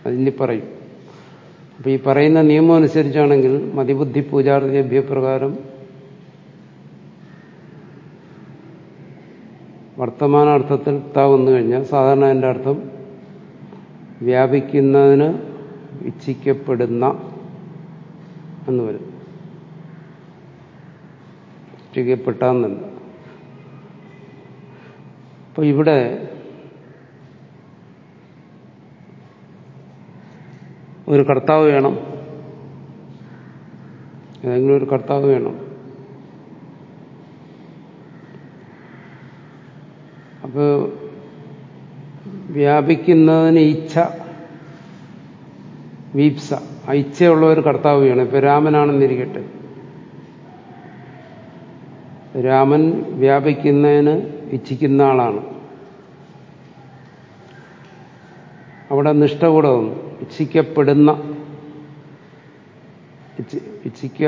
അതിനി പറയും. അപ്പൊ ഈ പറയുന്ന നിയമം അനുസരിച്ചാണെങ്കിൽ മതിബുദ്ധി പൂജാർദ്യഭ്യപ്രകാരം വർത്തമാനാർത്ഥത്തിൽ ത വന്നു കഴിഞ്ഞാൽ സാധാരണ അതിന്റെ അർത്ഥം വ്യാപിക്കുന്നതിന് ഇച്ഛിക്കപ്പെടുന്ന എന്ന് വരും. ഇച്ഛിക്കപ്പെട്ടാന്നല്ല അപ്പൊ ഇവിടെ ഒരു കർത്താവ് വേണം. ഏതെങ്കിലും ഒരു കർത്താവ് വേണം. അപ്പോൾ വ്യാപിക്കുന്നതിന് ഇച്ഛ വീപ്സ. ഇച്ഛയുള്ള ഒരു കർത്താവ് വേണം. ഇപ്പൊ രാമനാണെന്നിരിക്കട്ടെ. രാമൻ വ്യാപിക്കുന്നതിന് ഇച്ഛിക്കുന്ന ആളാണ്. അവിടെ നിഷ്ഠ കൂടെ വന്നു ഇച്ഛിക്കപ്പെടുന്ന ഇച്ഛിക്ക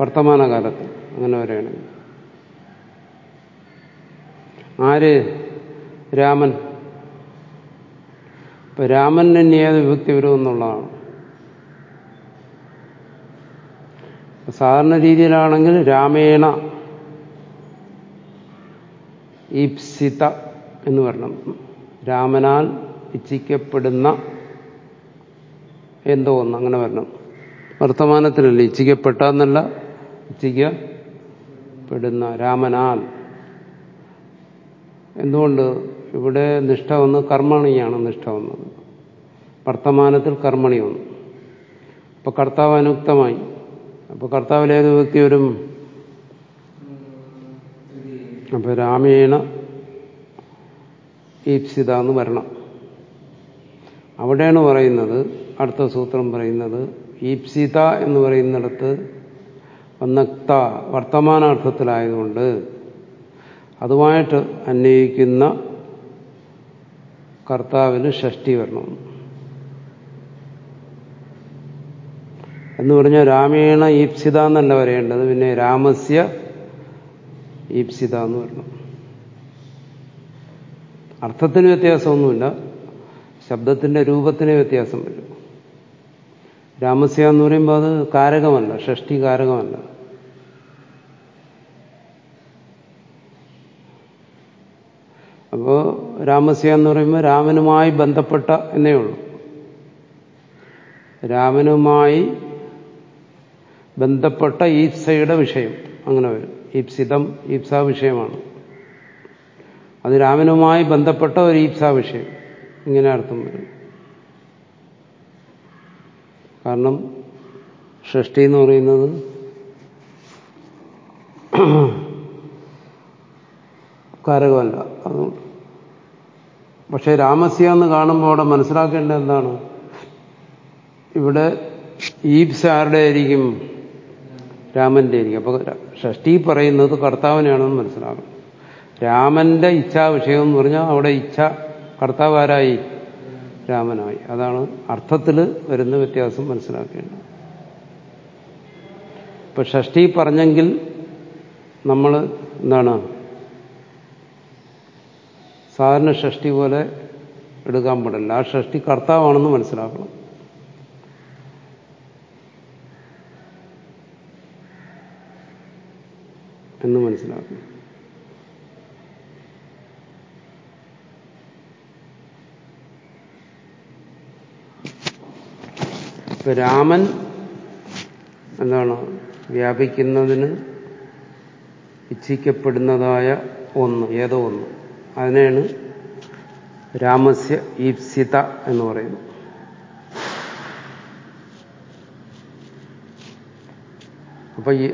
വർത്തമാനകാലത്ത് അങ്ങനെ വരെയാണെങ്കിൽ ആര്? രാമൻ. ഇപ്പൊ രാമൻ തന്നെ ഏത് വിഭക്തി വരും എന്നുള്ളതാണ്. സാധാരണ രീതിയിലാണെങ്കിൽ രാമേണ ഈപ്സിത എന്ന് പറയണം രാമനാൽ ഇച്ഛിക്കപ്പെടുന്ന എന്തോ ഒന്ന് അങ്ങനെ വരണം. വർത്തമാനത്തിലല്ല ഇച്ഛിക്കപ്പെട്ട എന്നല്ല ഇച്ഛിക്കപ്പെടുന്ന രാമനാൽ. എന്തുകൊണ്ട്? ഇവിടെ നിഷ്ഠ വന്ന് കർമ്മണിയാണ് നിഷ്ഠ വന്നത്. വർത്തമാനത്തിൽ കർമ്മണി വന്നു. അപ്പൊ കർത്താവ് അനുക്തമായി. അപ്പൊ കർത്താവിൽ ഏത് വ്യക്തി വരും? അപ്പൊ രാമേണ ഈപ്സിത എന്ന് വരണം. അവിടെയാണ് പറയുന്നത് അടുത്ത സൂത്രം പറയുന്നത് ഈപ്സിത എന്ന് പറയുന്നിടത്ത് വന്നക്ത വർത്തമാനാർത്ഥത്തിലായതുകൊണ്ട് അതുമായിട്ട് അന്വയിക്കുന്ന കർത്താവിന് ഷഷ്ടി വരണം. എന്ന് പറഞ്ഞാൽ രാമേണ ഈപ്സിത എന്നല്ല വരേണ്ടത് പിന്നെ രാമസ്യ ഈപ്സിത എന്ന് വരണം അർത്ഥത്തിന് വ്യത്യാസമൊന്നുമില്ല. ശബ്ദത്തിന്റെ രൂപത്തിന് വ്യത്യാസം വരും. രാമസ്യ എന്ന് പറയുമ്പോൾ അത് കാരകമല്ല ഷഷ്ടി കാരകമല്ല. അപ്പോ രാമസ്യ എന്ന് പറയുമ്പോൾ രാമനുമായി ബന്ധപ്പെട്ട എന്നേ ഉള്ളൂ. രാമനുമായി ബന്ധപ്പെട്ട ഈപ്സയുടെ വിഷയം അങ്ങനെ വരും. ഈപ്സിതം ഈപ്സാ വിഷയമാണ്. അത് രാമനുമായി ബന്ധപ്പെട്ട ഒരു ഈപ്സാ വിഷയം. ഇങ്ങനെ അർത്ഥം വരും. കാരണം സൃഷ്ടി എന്ന് പറയുന്നത് കാരകമല്ല. അതുകൊണ്ട്. പക്ഷെ രാമസ്യ എന്ന് കാണുമ്പോൾ അവിടെ മനസ്സിലാക്കേണ്ടത് എന്താണ്? ഇവിടെ ഈപ്സ് ആരുടെ ആയിരിക്കും രാമന്റെ ആയിരിക്കും അപ്പൊ ഷഷ്ടി പറയുന്നത് കർത്താവിനെയാണെന്ന് മനസ്സിലാക്കണം രാമന്റെ ഇച്ഛാ വിഷയം എന്ന് പറഞ്ഞാൽ അവിടെ ഇച്ഛ കർത്താവ് ആരായി രാമനായി. അതാണ് അർത്ഥത്തിൽ വരുന്ന വ്യത്യാസം മനസ്സിലാക്കേണ്ടത്. ഇപ്പൊ ഷഷ്ടി പറഞ്ഞെങ്കിൽ നമ്മൾ എന്താണ്? സാധാരണ ഷഷ്ടി പോലെ എടുക്കാൻ പാടില്ല. ആ ഷഷ്ടി കർത്താവാണെന്ന് മനസ്സിലാക്കണം. എന്ന് മനസ്സിലാക്കണം രാമൻ എന്താണ് വ്യാപിക്കുന്നതിന് ഇച്ഛിക്കപ്പെടുന്നതായ ഒന്ന് ഏതോ ഒന്ന്. അതിനെയാണ് രാമസ്യ ഈപ്സിത എന്ന് പറയുന്നു അപ്പൊ ഈ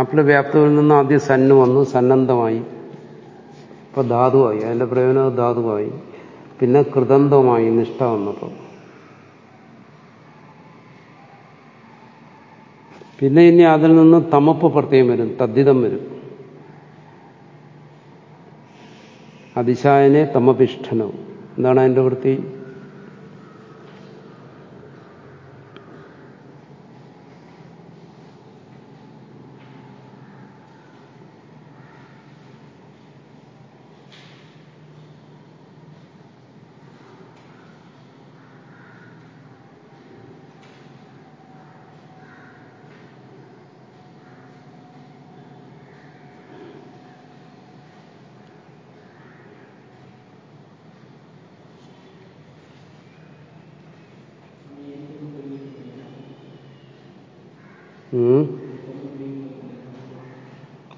ആപ്പിൾ വ്യാപ്തത്തിൽ നിന്ന് ആദ്യം സന്ന് വന്നു സന്നദ്ധമായി. ഇപ്പൊ ധാതുവായി അതിന്റെ പ്രയോജനം ധാതുവായി. പിന്നെ കൃതന്തമായി നിഷ്ഠ വന്നപ്പോൾ പിന്നെ ഇനി അതിൽ നിന്ന് തമപ്പ് പ്രത്യേകം വരും തദ്ധിതം വരും. അതിശായനെ തമപിഷ്ഠനവും. എന്താണ് അതിന്റെ വൃത്തി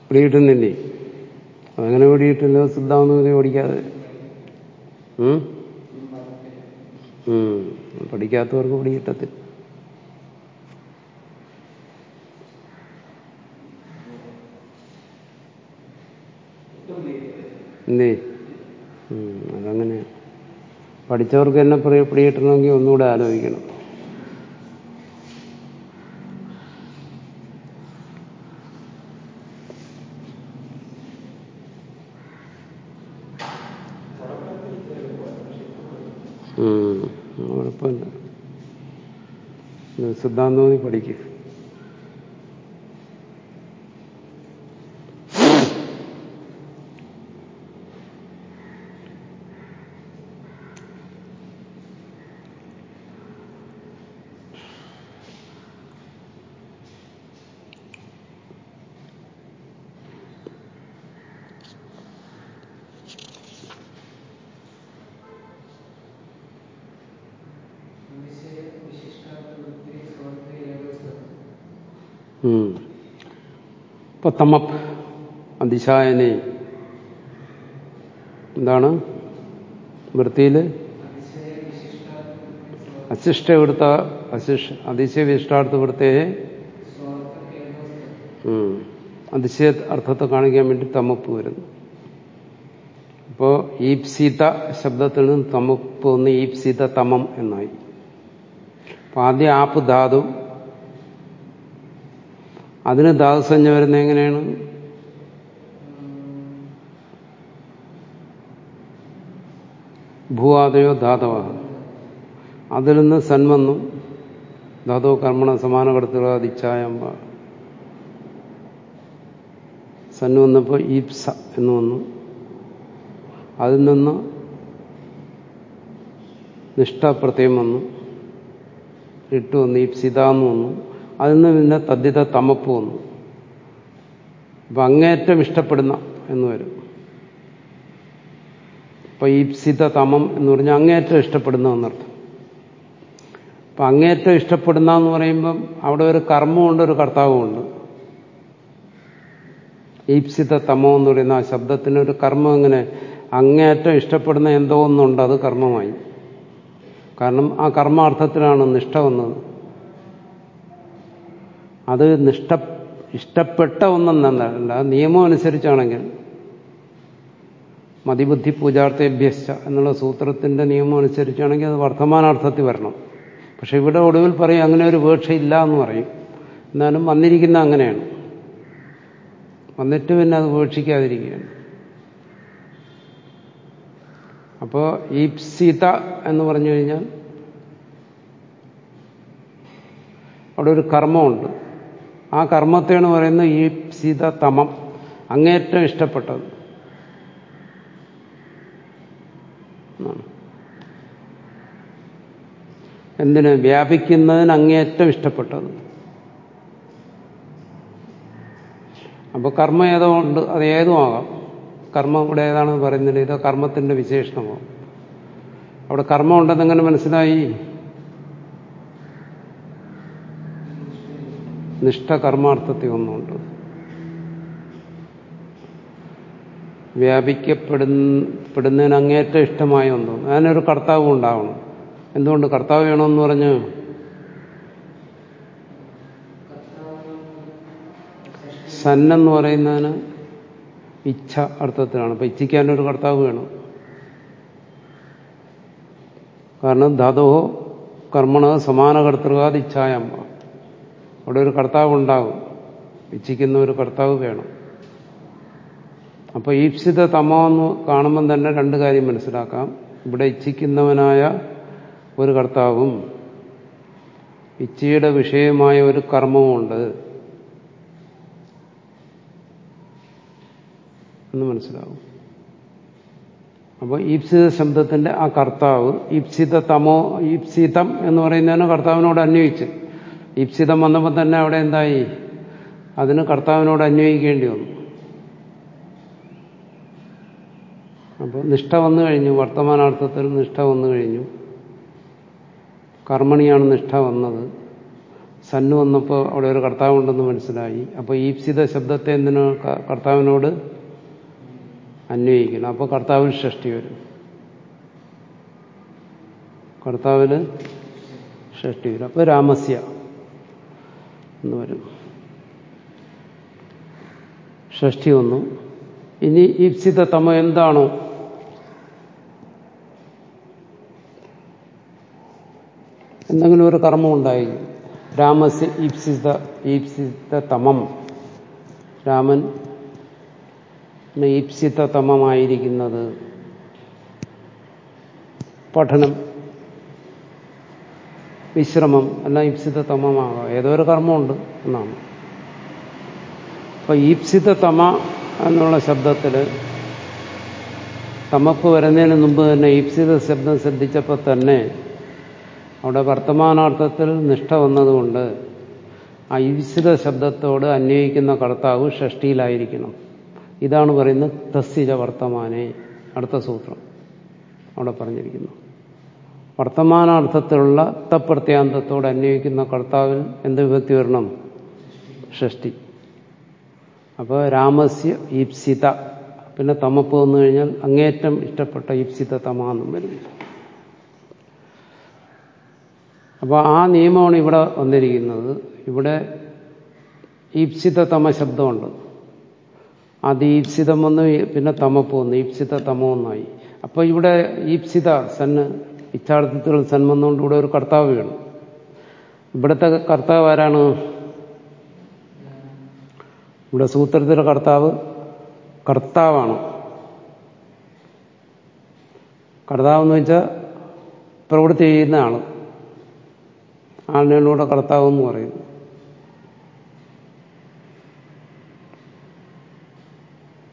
പിടികിട്ടുന്നില്ലേ അതങ്ങനെ പിടികിട്ടില്ല സിദ്ധാന്തം പഠിക്കാതെ പഠിക്കാത്തവർക്ക് പിടികിട്ടത്തില്ല എന്തേ? അതങ്ങനെ പഠിച്ചവർക്ക് തന്നെ പിടികിട്ടണമെങ്കിൽ ഒന്നുകൂടെ ആലോചിക്കണം. സിദ്ധാന്തം നീ പഠിക്കും. തമപ്പ് അതിശായനെ എന്താണ്? വൃത്തിയിൽ അശിഷ്ട വൃത്ത അശിഷ് അതിശയ വിശിഷ്ടാർത്ഥ വൃത്തയെ അതിശയ അർത്ഥത്തെ കാണിക്കാൻ വേണ്ടി തമപ്പ് വരുന്നു. അപ്പോ ഈപ്സീത ശബ്ദത്തിൽ നിന്ന് തമപ്പ് ഒന്ന് ഈപ്സീത തമം എന്നായി. അപ്പൊ ആദ്യം ആപ്പ് ധാതു അതിന് ധാതുസഞ്ജ വരുന്നത് എങ്ങനെയാണ്? ഭൂവാദയോ ധാതവ. അതിൽ നിന്ന് സന്മന്നും ധാതോ കർമ്മണ സമാനകടത്തിലാദിച്ഛായമ്പ സന്നു വന്നപ്പോൾ ഈപ്സ എന്ന് വന്നു. അതിൽ നിന്ന് നിഷ്ഠപ്രത്യം വന്നു. ഇട്ടു വന്നു. ഈപ്സിത എന്ന് വന്നു. അതിൽ നിന്ന് പിന്നെ തദ്ധിത തമപ്പ് വന്നു. അപ്പൊ അങ്ങേറ്റം ഇഷ്ടപ്പെടുന്ന എന്ന് വരും. അപ്പൊ ഈപ്സിത തമം എന്ന് പറഞ്ഞാൽ അങ്ങേറ്റം ഇഷ്ടപ്പെടുന്ന എന്നർത്ഥം. അപ്പൊ അങ്ങേറ്റം ഇഷ്ടപ്പെടുന്ന എന്ന് പറയുമ്പം അവിടെ ഒരു കർമ്മമുണ്ട് ഒരു കർത്താവുമുണ്ട്. ഈപ്സിത തമം എന്ന് പറയുന്ന ആ ശബ്ദത്തിന് ഒരു കർമ്മം ഇങ്ങനെ അങ്ങേറ്റം ഇഷ്ടപ്പെടുന്ന എന്തോ ഒന്നുണ്ട് അത് കർമ്മമായി. കാരണം ആ കർമാർത്ഥത്തിലാണ് നിഷ്ഠ വന്നത്. അത് നിഷ്ഠ ഇഷ്ടപ്പെട്ട ഒന്നെന്നല്ല നിയമം അനുസരിച്ചാണെങ്കിൽ മതിബുദ്ധി പൂജാർത്ഥേഭ്യസ്ഥ എന്നുള്ള സൂത്രത്തിന്റെ നിയമം അനുസരിച്ചാണെങ്കിൽ അത് വർത്തമാനാർത്ഥത്തിൽ വരണം. പക്ഷെ ഇവിടെ ഒടുവിൽ പറയും അങ്ങനെ ഒരു വേക്ഷയില്ല എന്ന് പറയും. എന്നാലും വന്നിരിക്കുന്ന അങ്ങനെയാണ്. വന്നിട്ട് പിന്നെ അത് വീക്ഷിക്കാതിരിക്കുകയാണ് അപ്പോ ഈപ്സിത എന്ന് പറഞ്ഞു കഴിഞ്ഞാൽ അവിടെ ഒരു കർമ്മമുണ്ട്. ആ കർമ്മത്തെയാണ് പറയുന്നത് ഈ സീത തമം അങ്ങേറ്റം ഇഷ്ടപ്പെട്ടത് എന്തിന്? വ്യാപിക്കുന്നതിന് അങ്ങേയറ്റം ഇഷ്ടപ്പെട്ടത്. അപ്പൊ കർമ്മം ഏതോ ഉണ്ട് അത് ഏതും ആകാം കർമ്മം ഇവിടെ ഏതാണെന്ന് പറയുന്നില്ല ഇത് കർമ്മത്തിന്റെ വിശേഷണമാകും. അവിടെ കർമ്മം ഉണ്ടെന്ന് എങ്ങനെ മനസ്സിലായി? നിഷ്ഠ കർമാർത്ഥത്തിൽ ഒന്നുണ്ട് വ്യാപിക്കപ്പെടുന്നതിന് അങ്ങേറ്റം ഇഷ്ടമായ ഒന്നും അതിനൊരു കർത്താവും ഉണ്ടാവണം. എന്തുകൊണ്ട് കർത്താവ് വേണമെന്ന് പറഞ്ഞ്? സന്നെന്ന് പറയുന്നതിന് ഇച്ഛ അർത്ഥത്തിലാണ്. അപ്പൊ ഇച്ഛിക്കാനൊരു കർത്താവ് വേണം. കാരണം ധാതോ കർമ്മണ സമാന ഇച്ഛായമ്മ അവിടെ ഒരു കർത്താവ് ഉണ്ടാകും. ഇച്ഛിക്കുന്ന ഒരു കർത്താവ് വേണം. അപ്പൊ ഈപ്സിത തമോ എന്ന് കാണുമ്പം തന്നെ രണ്ട് കാര്യം മനസ്സിലാക്കാം. ഇവിടെ ഇച്ഛിക്കുന്നവനായ ഒരു കർത്താവും ഇച്ഛയുടെ വിഷയമായ ഒരു കർമ്മവുമുണ്ട് എന്ന് മനസ്സിലാവും അപ്പോൾ ഈപ്സിത ശബ്ദത്തിന്റെ ആ കർത്താവ് ഈപ്സിത തമോ ഈപ്സിതം എന്ന് പറയുന്നതിന് കർത്താവിനോട് അന്വയിച്ച്. ഈപ്സിതം വന്നപ്പോൾ തന്നെ അവിടെ എന്തായി? അതിന് കർത്താവിനോട് അന്വയിക്കേണ്ടി വന്നു. അപ്പോൾ നിഷ്ഠ വന്നു കഴിഞ്ഞു വർത്തമാനാർത്ഥത്തിൽ നിഷ്ഠ വന്നു കഴിഞ്ഞു. കർമ്മണിയാണ് നിഷ്ഠ വന്നത്. സന്ന് വന്നപ്പോൾ അവിടെ ഒരു കർത്താവ് ഉണ്ടെന്ന് മനസ്സിലായി അപ്പോൾ ഈപ്സിത ശബ്ദത്തെ എന്തിനു കർത്താവിനോട് അന്വയിക്കണം? അപ്പോൾ കർത്താവിന് ഷഷ്ടി വരും. കർത്താവിന് ഷഷ്ടി വരും. അപ്പോൾ രാമസ്യ. എന്ന് വരും ഷഷ്ടി ഒന്നു ഇനി ഈപ്സിത തമ എന്താണോ? എന്തെങ്കിലും ഒരു കർമ്മം ഉണ്ടായി രാമസ് ഈപ്സിത ഈപ്സിത തമം. രാമൻ ഈപ്സിത തമമായിരിക്കുന്നത് പഠനം വിശ്രമം എല്ലാം ഈപ്സിതമമാകാം ഏതോ ഒരു കർമ്മമുണ്ട് എന്നാണ്. അപ്പൊ ഈപ്സിത തമ എന്നുള്ള ശബ്ദത്തിൽ തമപ്പ് വരുന്നതിന് മുമ്പ് തന്നെ ഈപ്സിത ശബ്ദം ശ്രദ്ധിച്ചപ്പോൾ തന്നെ അവിടെ വർത്തമാനാർത്ഥത്തിൽ നിഷ്ഠ വന്നതുകൊണ്ട് ആ ഈപ്സിത ശബ്ദത്തോട് അന്വയിക്കുന്ന കർത്താവ് ഷഷ്ടിയിലായിരിക്കണം. ഇതാണ് പറയുന്നത് തസ്സിജ വർത്തമാനെ അടുത്ത സൂത്രം അവിടെ പറഞ്ഞിരിക്കുന്നു. വർത്തമാനാർത്ഥത്തിലുള്ള തപ്രത്യാന്തത്തോട് അന്വയിക്കുന്ന കർത്താവിൽ എന്ത് വിഭക്തി വരണം? ഷഷ്ടി. അപ്പോൾ രാമസ്യ ഈപ്സിത. പിന്നെ തമപ്പ് വന്നു കഴിഞ്ഞാൽ അങ്ങേറ്റം ഇഷ്ടപ്പെട്ട ഈപ്സിത തമ എന്നും വരുന്നു. അപ്പോൾ ആ നിയമമാണ് ഇവിടെ വന്നിരിക്കുന്നത്. ഇവിടെ ഈപ്സിത തമ ശബ്ദമുണ്ട്. അതീപ്സിതം വന്ന് പിന്നെ തമപ്പ് വന്നു. ഈപ്സിത തമോ ഒന്നായി അപ്പോൾ ഇവിടെ ഈപ്സിത സന്ന് ഇച്ഛാർത്ഥത്തിൽ ഇവിടെ ഒരു കർത്താവ് വേണം. ഇവിടുത്തെ കർത്താവ് ആരാണ്? ഇവിടെ സൂത്രത്തിലെ കർത്താവ് കർത്താവാണ്. കർത്താവ് എന്ന് വെച്ചാൽ പ്രവൃത്തി ചെയ്യുന്ന ആൾ. ആളിനോട് കർത്താവ് എന്ന് പറയുന്നു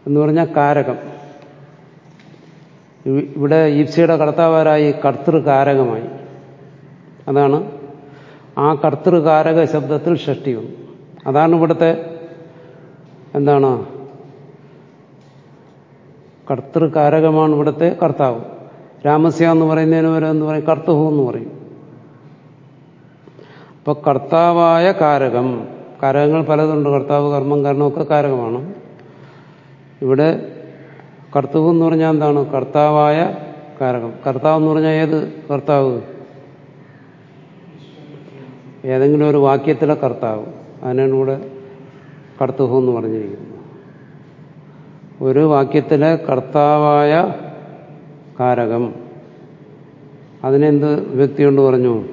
എന്ന് പറഞ്ഞാൽ കാരകം. ഇവിടെ ഈപ്സിയുടെ കർത്താവാരായി കർത്തൃകാരകമായി. അതാണ് ആ കർത്തൃകാരക ശബ്ദത്തിൽ ഷഷ്ടി വന്നു അതാണ് ഇവിടുത്തെ എന്താണ്? കർത്തൃകാരകമാണ് ഇവിടുത്തെ കർത്താവ്. രാമസ്യ എന്ന് പറയുന്നതിന് വരെ എന്ന് പറയും കർത്തഹു എന്ന് പറയും. അപ്പൊ കർത്താവായ കാരകം കാരകങ്ങൾ പലതുണ്ട് കർത്താവ് കർമ്മം കാരണമൊക്കെ കാരകമാണ്. ഇവിടെ കർത്തവ് എന്ന് പറഞ്ഞാൽ എന്താണ്? കർത്താവായ കാരകം. കർത്താവ് എന്ന് പറഞ്ഞാൽ ഏത് കർത്താവ്? ഏതെങ്കിലും ഒരു വാക്യത്തിലെ കർത്താവ്. അതിനാണ് ഇവിടെ കർത്തഹു എന്ന് പറഞ്ഞിരിക്കുന്നത്. ഒരു വാക്യത്തിലെ കർത്താവായ കാരകം. അതിനെന്ത് വ്യക്തി കൊണ്ട് പറഞ്ഞു?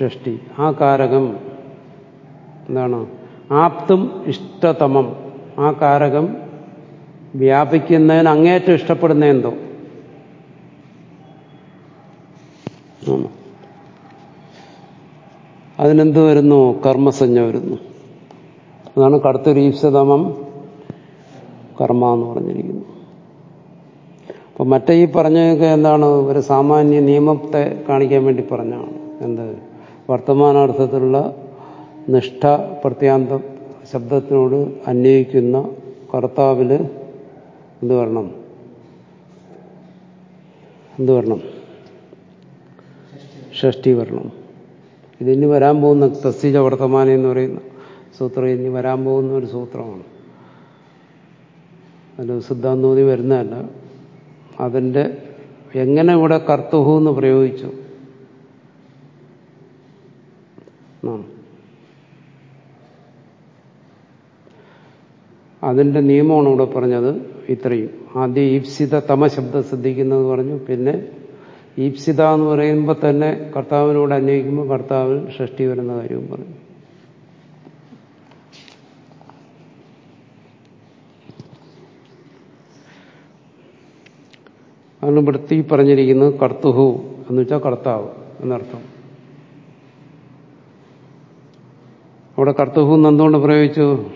ഷഷ്ടി ആ കാരകം എന്താണ്? ആപ്തും ഇഷ്ടതമം. ആ കാരകം വ്യാപിക്കുന്നതിന് അങ്ങേറ്റം ഇഷ്ടപ്പെടുന്ന എന്തോ? അതിനെന്ത് വരുന്നു? കർമ്മസഞ്ജ വരുന്നു. അതാണ് കടുത്തൊരീപ്സതമം കർമ്മ എന്ന് പറഞ്ഞിരിക്കുന്നു. അപ്പൊ മറ്റേ ഈ പറഞ്ഞൊക്കെ എന്താണ്? ഒരു സാമാന്യ നിയമത്തെ കാണിക്കാൻ വേണ്ടി പറഞ്ഞാണ് എന്ത്? വർത്തമാനാർത്ഥത്തിലുള്ള നിഷ്ഠ പ്രത്യാന്ത ശബ്ദത്തിനോട് അന്വയിക്കുന്ന കർത്താവിൽ എന്ത് വരണം? എന്ത് വരണം? ഷഷ്ടി വരണം. ഇതിനി വരാൻ പോകുന്ന തസ്തിജ വർത്തമാനം എന്ന് പറയുന്ന സൂത്രം ഇനി വരാൻ പോകുന്ന ഒരു സൂത്രമാണ്. അതിൽ സിദ്ധാന്തോതി വരുന്നതല്ല. അതിന്റെ എങ്ങനെ ഇവിടെ കർത്തുഹു എന്ന് പ്രയോഗിച്ചു? അതിന്റെ നിയമമാണ് ഇവിടെ പറഞ്ഞത്. ഇത്രയും. ആദ്യം ഈപ്സിത തമ ശബ്ദം ശ്രദ്ധിക്കുന്നത് പറഞ്ഞു. പിന്നെ ഈപ്സിത എന്ന് പറയുമ്പോൾ തന്നെ കർത്താവിനോട് അന്വയിക്കുമ്പോൾ കർത്താവിൽ ഷഷ്ടി വരുന്ന കാര്യവും പറഞ്ഞു. അതാണ് പറഞ്ഞിരിക്കുന്നത് കർത്തുഹു എന്ന് വെച്ചാൽ കർത്താവ് എന്നർത്ഥം. അവിടെ കർത്തുഹു എന്ന് എന്തുകൊണ്ട് പ്രയോഗിച്ചു.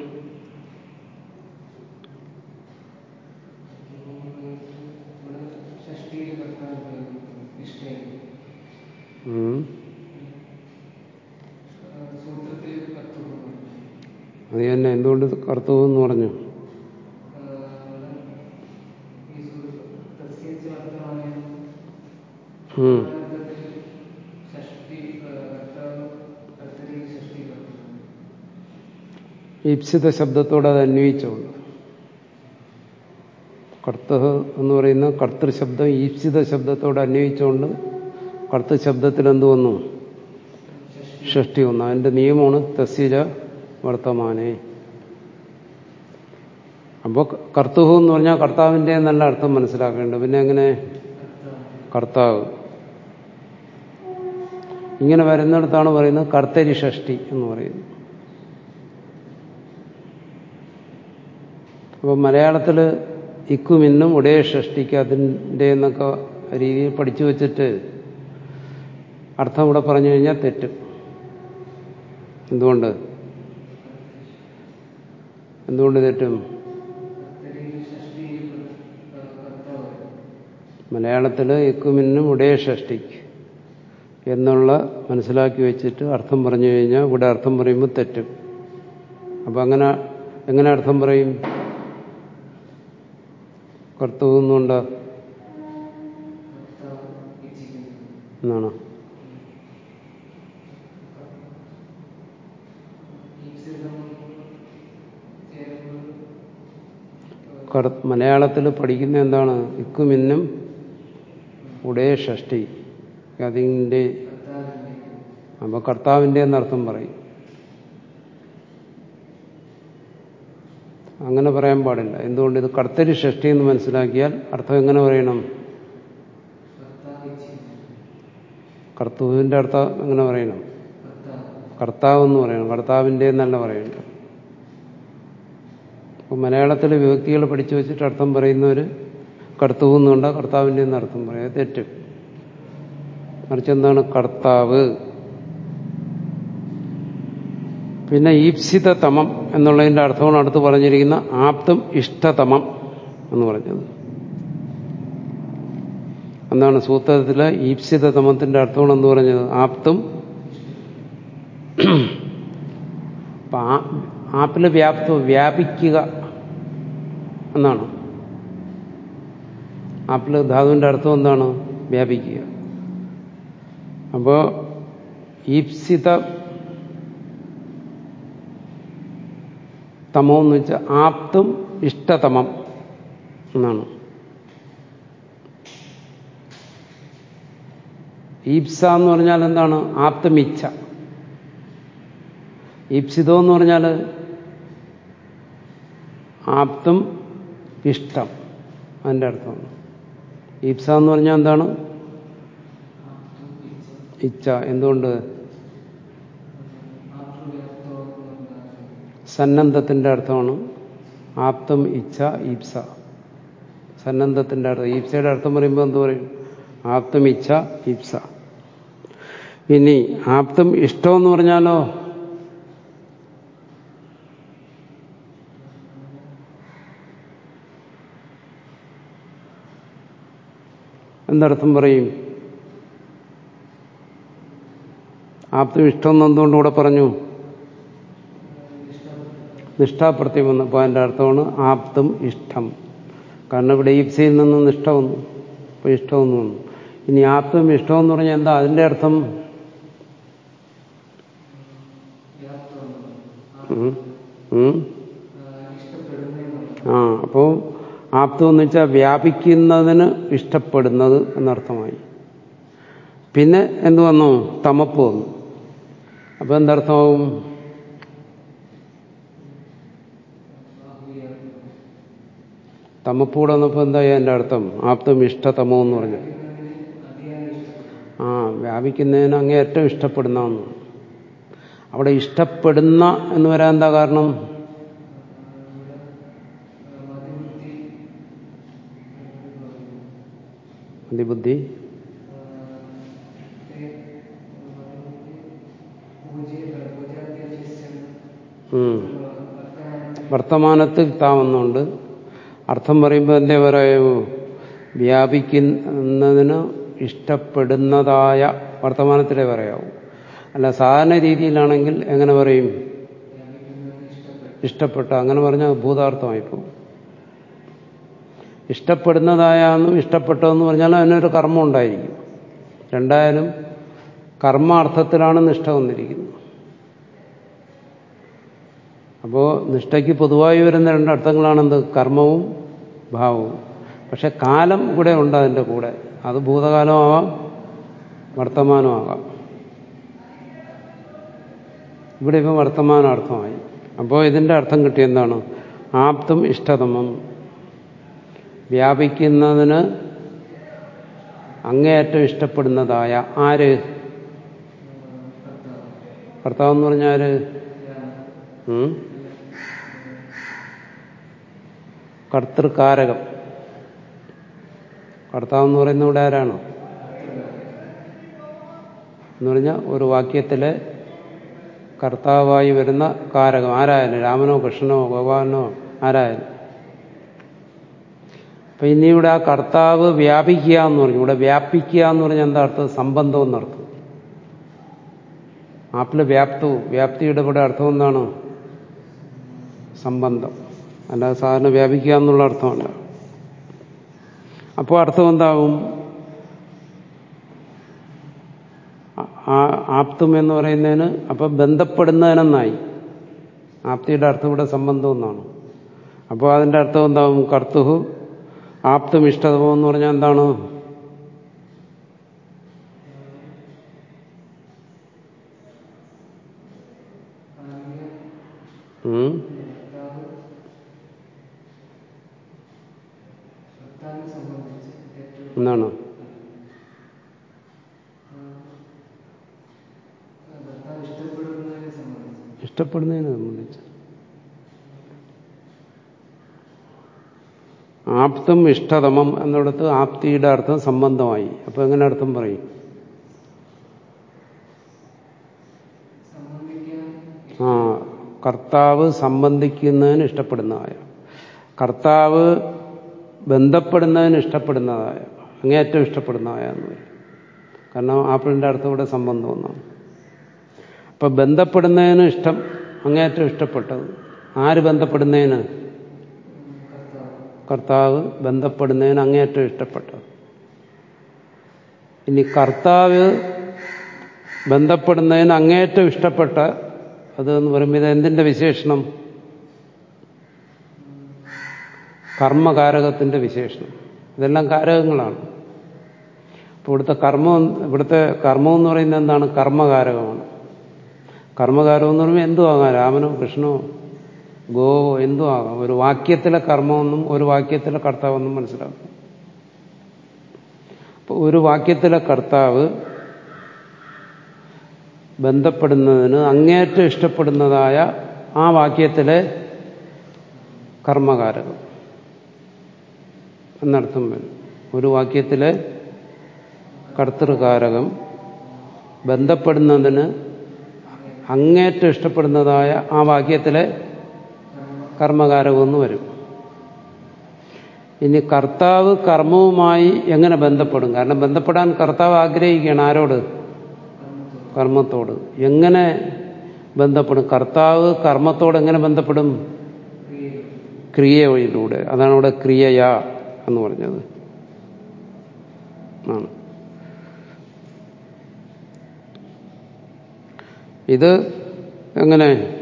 അത് തന്നെ എന്തുകൊണ്ട് കർത്തുഹു എന്ന് പറഞ്ഞു ഇപ്സിത ശബ്ദത്തോട് അത് അന്വയിച്ചുകൊണ്ട്. കർത്ത എന്ന് പറയുന്ന കർത്തൃശബ്ദം ഈപ്സിത ശബ്ദത്തോട് അന്വയിച്ചുകൊണ്ട് കർത്തൃശബ്ദത്തിൽ എന്തു വന്നു? ഷഷ്ടി വന്നു. അതിന്റെ നിയമമാണ് തസ്യജ വർത്തമാനെ. അപ്പോൾ കർത്തുഹു എന്ന് പറഞ്ഞാൽ കർത്താവിന്റെ നല്ല അർത്ഥം മനസ്സിലാക്കേണ്ടത്. പിന്നെ എങ്ങനെ? കർത്താവ്. ഇങ്ങനെ വരുന്നിടത്താണ് പറയുന്നത് കർത്തരി ഷഷ്ടി എന്ന് പറയുന്നത്. അപ്പോൾ മലയാളത്തിൽ ഇക്കുമിന്നും ഉടേ ഷഷ്ടിക്ക് അതിന്റെ എന്നൊക്കെ രീതിയിൽ പഠിച്ചു വച്ചിട്ട് അർത്ഥം ഇവിടെ പറഞ്ഞു കഴിഞ്ഞാൽ തെറ്റും. എന്തുകൊണ്ട്? എന്തുകൊണ്ട് തെറ്റും? മലയാളത്തിൽ ഇക്കുമിന്നും ഉടയ ഷഷ്ടിക്ക് എന്നുള്ള മനസ്സിലാക്കി വെച്ചിട്ട് അർത്ഥം പറഞ്ഞു കഴിഞ്ഞാൽ ഇവിടെ അർത്ഥം പറയുമ്പോൾ തെറ്റും. അപ്പം അങ്ങനെ എങ്ങനെ അർത്ഥം പറയും? കർത്തവെന്നുണ്ട് എന്നാണ്? മലയാളത്തിൽ പഠിക്കുന്ന എന്താണ്? ഇക്കുമിന്നും ഉടേ ഷഷ്ടി. അതിന്റെ അപ്പൊ കർത്താവിന്റെ എന്നർത്ഥം പറയും. അങ്ങനെ പറയാൻ പാടില്ല. എന്തുകൊണ്ട് ഇത് കർത്തരി ഷഷ്ടി എന്ന് മനസ്സിലാക്കിയാൽ അർത്ഥം എങ്ങനെ പറയണം? കർത്തുവിന്റെ അർത്ഥം എങ്ങനെ പറയണം? കർത്താവ് എന്ന് പറയണം. കർത്താവിന്റെ എന്നല്ല പറയണം അപ്പൊ മലയാളത്തിൽ വിഭക്തികൾ പഠിച്ചു വെച്ചിട്ട് അർത്ഥം പറയുന്നവർ കർത്തവ് എന്നുണ്ട കർത്താവിന്റെ എന്ന് അർത്ഥം പറയാം. തെറ്റ്. മറിച്ച് എന്താണ്? കർത്താവ്. പിന്നെ ഈപ്സിത തമം എന്നുള്ളതിന്റെ അർത്ഥമാണ് അടുത്ത് പറഞ്ഞിരിക്കുന്ന ആപ്തം ഇഷ്ടതമം എന്ന് പറഞ്ഞത്. എന്താണ് സൂത്രത്തിലെ ഈപ്സിത തമത്തിന്റെ അർത്ഥമാണ് എന്ന് പറഞ്ഞത്. ആപ്തും. ആപ്പിൽ വ്യാപ്തം വ്യാപിക്കുക എന്നാണ്. ആപ്പിൽ ധാതുവിന്റെ അർത്ഥം എന്താണ്? വ്യാപിക്കുക. അപ്പോ ഈപ്സിത തമോ എന്ന് വെച്ചാൽ ആപ്തും ഇഷ്ടതമം എന്നാണ്. ഈപ്സ എന്ന് പറഞ്ഞാൽ എന്താണ്? ആപ്തമിച്ഛ. ഈപ്സിതോ എന്ന് പറഞ്ഞാൽ ആപ്തം ഇഷ്ടം. അതിന്റെ അർത്ഥമാണ് ഈപ്സ എന്ന് പറഞ്ഞാൽ എന്താണ്? ഇച്ഛ. എന്തുകൊണ്ട്? സന്നദ്ധത്തിന്റെ അർത്ഥമാണ്. ആപ്തം ഇച്ഛ ഈപ്സ സന്നദ്ധത്തിന്റെ അർത്ഥം. ഈപ്സയുടെ അർത്ഥം പറയുമ്പോൾ എന്ത് പറയും? ആപ്തം ഇച്ഛ ഈപ്സ ഇനി ആപ്തം ഇഷ്ടം എന്ന് പറഞ്ഞാലോ? എന്തർത്ഥം പറയും. ആപ്തം ഇഷ്ടം എന്ന് എന്തുകൊണ്ടിവിടെ പറഞ്ഞു. നിഷ്ഠാപ്രത്യം വന്നപ്പോൾ അതിന്റെ അർത്ഥമാണ് ആപ്തം ഇഷ്ടം. കാരണം ഇവിടെ ഈപ്സയിൽ നിന്ന് നിഷ്ഠ വന്നു. അപ്പോൾ ഇഷ്ടമെന്ന് വന്നു. ഇനി ആപ്തം ഇഷ്ടമെന്ന് പറഞ്ഞാൽ എന്താ? അതിന്റെ അർത്ഥം ഉം. ഉം. ആ അപ്പോൾ ആപ്തം എന്ന് വെച്ചാൽ വ്യാപിക്കുന്നതിന് ഇഷ്ടപ്പെടുന്നത് എന്നർത്ഥമായി. പിന്നെ എന്ത് വന്നു? തമപ്പ് വന്നു. അപ്പൊ എന്തർത്ഥമാവും? തമപ്പ് കൂടെ വന്നപ്പോൾ എന്തായി? എന്റെ അർത്ഥം ആപ്തം ഇഷ്ടതമോ എന്ന് പറഞ്ഞു. ആ വ്യാപിക്കുന്നതിന് അങ്ങേയറ്റം ഇഷ്ടപ്പെടുന്ന അവിടെ ഇഷ്ടപ്പെടുന്ന എന്ന് വരാൻ എന്താ കാരണം? ഉം. വർത്തമാനത്തിൽ താവുന്നുണ്ട് അർത്ഥം പറയുമ്പോൾ എന്തേ പറയൂ വ്യാപിക്കുന്നതിന് ഇഷ്ടപ്പെടുന്നതായ വർത്തമാനത്തിലേ പറയാവൂ. അല്ല സാധാരണ രീതിയിലാണെങ്കിൽ എങ്ങനെ പറയും? ഇഷ്ടപ്പെട്ട അങ്ങനെ പറഞ്ഞാൽ ഭൂതാർത്ഥമായിപ്പോ ഇഷ്ടപ്പെടുന്നതായെന്നും ഇഷ്ടപ്പെട്ടതെന്ന് പറഞ്ഞാൽ അതിനൊരു കർമ്മം ഉണ്ടായിരിക്കും. രണ്ടായാലും കർമാർത്ഥത്തിലാണ് നിഷ്ഠ വന്നിരിക്കുന്നത്. അപ്പോൾ നിഷ്ഠയ്ക്ക് പൊതുവായി വരുന്ന രണ്ടർത്ഥങ്ങളാണെന്ത് കർമ്മവും ഭാവവും. പക്ഷെ കാലം കൂടെ ഉണ്ട് അതിന്റെ കൂടെ. അത് ഭൂതകാലമാവാം വർത്തമാനമാകാം ഇവിടെ ഇപ്പം വർത്തമാനാർത്ഥമായി. അപ്പോൾ ഇതിന്റെ അർത്ഥം കിട്ടിയെന്താണ് ആപ്തും ഇഷ്ടതമം. വ്യാപിക്കുന്നതിന് അങ്ങേയറ്റം ഇഷ്ടപ്പെടുന്നതായ ആര്? ഭർത്താവ് എന്ന് പറഞ്ഞാൽ? കർത്തൃകാരകം. കർത്താവ് എന്ന് പറയുന്ന ഇവിടെ ആരാണ്? എന്ന് പറഞ്ഞാൽ ഒരു വാക്യത്തിലെ കർത്താവായി വരുന്ന കാരകം. ആരായാലും? രാമനോ കൃഷ്ണനോ ഭഗവാനോ ആരായാലും? അപ്പൊ ഇനി ഇവിടെ ആ കർത്താവ് വ്യാപിക്കുക എന്ന് പറഞ്ഞു. ഇവിടെ വ്യാപിക്കുക എന്ന് പറഞ്ഞാൽ എന്താ അർത്ഥം? സംബന്ധം എന്നർത്ഥം ആപ്പിൽ വ്യാപ്തവും വ്യാപ്തിയുടെ ഇവിടെ അർത്ഥം എന്താണ്? സംബന്ധം. അല്ലാതെ സാധാരണ വ്യാപിക്കുക എന്നുള്ള അർത്ഥമല്ല. അപ്പോൾ അർത്ഥം എന്താവും? ആപ്തും എന്ന് പറയുന്നതിന് അപ്പം ബന്ധപ്പെടുന്നതിനെന്നായി. ആപ്തിയുടെ അർത്ഥം ഇവിടെ സംബന്ധം എന്നാണ്. അപ്പോൾ അതിന്റെ അർത്ഥം എന്താവും? കർത്തുഹു ആപ്തും ഇഷ്ടതമോ എന്ന് പറഞ്ഞാൽ എന്താണ്? ഉം? എന്താണ്? ഇഷ്ടപ്പെടുന്നതിനെ സംബന്ധിച്ച്. ആപ്തം ഇഷ്ടതമം എന്നിടത്ത് ആപ്തിയുടെ അർത്ഥം സംബന്ധമായി. അപ്പൊ എങ്ങനെ അർത്ഥം പറയും? ആ കർത്താവ് സംബന്ധിക്കുന്നതിന് ഇഷ്ടപ്പെടുന്നതായ. കർത്താവ് ബന്ധപ്പെടുന്നതിന് ഇഷ്ടപ്പെടുന്നതായ. അങ്ങേറ്റം ഇഷ്ടപ്പെടുന്നതായ എന്ന് പറയും. കാരണം ആപ്പിളിന്റെ അർത്ഥം ഇവിടെ സംബന്ധം ഒന്നാണ്. അപ്പൊ ബന്ധപ്പെടുന്നതിന് ഇഷ്ടം അങ്ങേറ്റം ഇഷ്ടപ്പെട്ടത്. ആര് ബന്ധപ്പെടുന്നതിന്? കർത്താവ് ബന്ധപ്പെടുന്നതിന് അങ്ങേയറ്റം ഇഷ്ടപ്പെട്ടത്. ഇനി കർത്താവ് ബന്ധപ്പെടുന്നതിന് അങ്ങേയറ്റം ഇഷ്ടപ്പെട്ട അത് എന്ന് പറയുമ്പോൾ ഇത് എന്തിന്റെ വിശേഷണം? കർമ്മകാരകത്തിന്റെ വിശേഷണം. ഇതെല്ലാം കാരകങ്ങളാണ്. അപ്പോൾ ഇവിടുത്തെ കർമ്മം ഇവിടുത്തെ കർമ്മം എന്ന് പറയുന്നത് എന്താണ്? കർമ്മകാരകമാണ്. കർമ്മകാരം എന്ന് പറയുമ്പോൾ എന്തും ആകാം രാമനോ കൃഷ്ണനോ ഗോവോ എന്തും ആകാം ഒരു വാക്യത്തിലെ കർമ്മമെന്നും ഒരു വാക്യത്തിലെ കർത്താവെന്നും മനസ്സിലാക്കും അപ്പോൾ ഒരു വാക്യത്തിലെ കർത്താവ് ബന്ധപ്പെടുന്നതിന് അങ്ങേറ്റം ഇഷ്ടപ്പെടുന്നതായ ആ വാക്യത്തിലെ കർമ്മകാരകം. എന്നർത്ഥം വരും ഒരു വാക്യത്തിലെ കർത്തൃകാരകം ബന്ധപ്പെടുന്നതിന് അങ്ങേറ്റം ഇഷ്ടപ്പെടുന്നതായ ആ വാക്യത്തിലെ കർമ്മകാരകമെന്ന് വരും. ഇനി കർത്താവ് കർമ്മവുമായി എങ്ങനെ ബന്ധപ്പെടും? കാരണം ബന്ധപ്പെടാൻ കർത്താവ് ആഗ്രഹിക്കുകയാണ് ആരോട്? കർമ്മത്തോട്. എങ്ങനെ ബന്ധപ്പെടും? കർത്താവ് കർമ്മത്തോട് എങ്ങനെ ബന്ധപ്പെടും? ക്രിയ വഴിയിലൂടെ അതാണ് ഇവിടെ ക്രിയയാ എന്ന് പറഞ്ഞത്. ആണ്. ഇത് എങ്ങനെ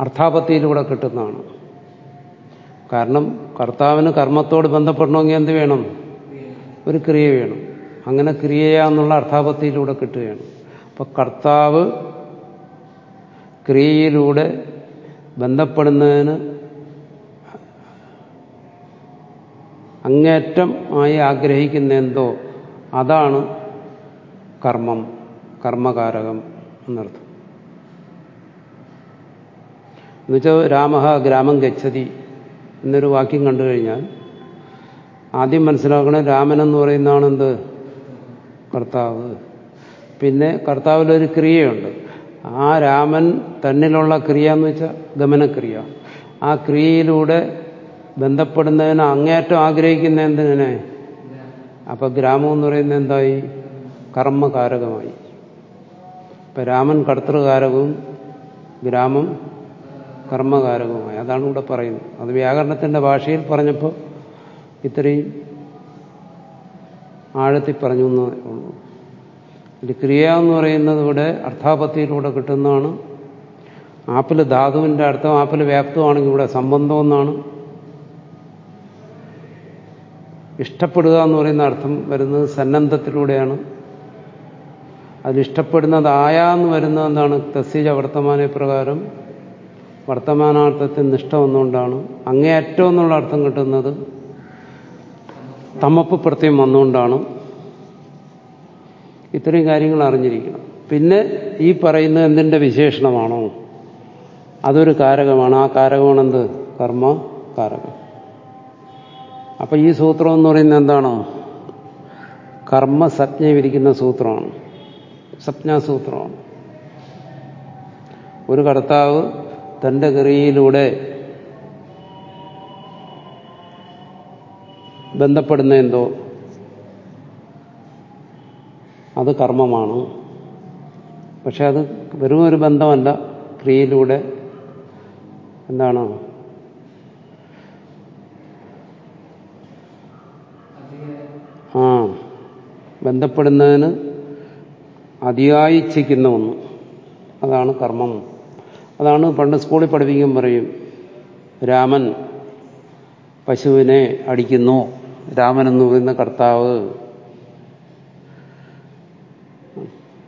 അർത്ഥാപത്തിയിലൂടെ കിട്ടുന്നതാണ്. കാരണം കർത്താവിന് കർമ്മത്തോട് ബന്ധപ്പെടണമെങ്കിൽ എന്ത് വേണം? ഒരു ക്രിയ വേണം. അങ്ങനെ ക്രിയയാന്നുള്ള അർത്ഥാപത്തിയിലൂടെ കിട്ടുകയാണ്. അപ്പൊ കർത്താവ് ക്രിയയിലൂടെ ബന്ധപ്പെടുന്നതിന് അങ്ങേറ്റം ആയി ആഗ്രഹിക്കുന്ന എന്തോ? അതാണ് കർമ്മം കർമ്മകാരകം എന്നർത്ഥം. എന്നുവെച്ചാൽ രാമ ഗ്രാമം ഗച്ഛതി എന്നൊരു വാക്യം കണ്ടു കഴിഞ്ഞാൽ ആദ്യം മനസ്സിലാക്കണം രാമൻ എന്ന് പറയുന്നതാണ് എന്ത്? കർത്താവ്. പിന്നെ കർത്താവിലൊരു ക്രിയയുണ്ട്. ആ രാമൻ തന്നിലുള്ള ക്രിയ എന്ന് വെച്ചാൽ ഗമനക്രിയ. ആ ക്രിയയിലൂടെ ബന്ധപ്പെടുന്നതിന് അങ്ങേറ്റം ആഗ്രഹിക്കുന്ന എന്തിനെ? അപ്പൊ ഗ്രാമം എന്ന് പറയുന്നത് എന്തായി? കർമ്മകാരകമായി. ഇപ്പൊ രാമൻ കർത്തൃകാരകവും ഗ്രാമം കർമ്മകാരകവുമായി. അതാണ് ഇവിടെ പറയുന്നത്. അത് വ്യാകരണത്തിന്റെ ഭാഷയിൽ പറഞ്ഞപ്പോൾ ഇത്രയും ആഴത്തിൽ പറഞ്ഞു എന്നേ ഉള്ളൂ. ക്രിയ എന്ന് പറയുന്നത് ഇവിടെ അർത്ഥാപത്തിയിലൂടെ കിട്ടുന്നതാണ്. ആപ്പിൽ ധാതുവിന്റെ അർത്ഥം ആപ്പിൽ വ്യാപ്തമാണെങ്കിൽ ഇവിടെ സംബന്ധം എന്നാണ്. ഇഷ്ടപ്പെടുക എന്ന് പറയുന്ന അർത്ഥം വരുന്നത് സന്നദ്ധത്തിലൂടെയാണ്. അതിലിഷ്ടപ്പെടുന്നതായാന്ന് വരുന്നത് എന്താണ്? തസ്സീജ വർത്തമാന പ്രകാരം വർത്തമാനാർത്ഥത്തിൽ നിഷ്ഠ വന്നുകൊണ്ടാണ് അങ്ങേയറ്റം എന്നുള്ള അർത്ഥം കിട്ടുന്നത് തമപ്പ് പ്രത്യം വന്നുകൊണ്ടാണ്. ഇത്രയും കാര്യങ്ങൾ അറിഞ്ഞിരിക്കണം. പിന്നെ ഈ പറയുന്ന എന്തിന്റെ വിശേഷണമാണോ? അതൊരു കാരകമാണ്. ആ കാരകമാണെന്ത്? കർമ്മ കാരകം. അപ്പൊ ഈ സൂത്രം എന്ന് പറയുന്നത് എന്താണ്? കർമ്മസജ്ഞ വിരിക്കുന്ന സൂത്രമാണ്. സജ്ഞാസൂത്രമാണ്. ഒരു കർത്താവ് തന്റെ ക്രിയയിലൂടെ ബന്ധപ്പെടുന്ന എന്തോ? അത് കർമ്മമാണ്. പക്ഷെ അത് വെറും ഒരു ബന്ധമല്ല ക്രിയയിലൂടെ എന്താണ്? ആ ബന്ധപ്പെടുന്നതിന് അതിയായിച്ഛിക്കുന്ന ഒന്ന്. അതാണ് കർമ്മം. അതാണ് പണ്ട് സ്കൂളിൽ പഠിപ്പിക്കും പറയും രാമൻ പശുവിനെ അടിക്കുന്നു. രാമൻ എന്ന് പറയുന്ന കർത്താവ്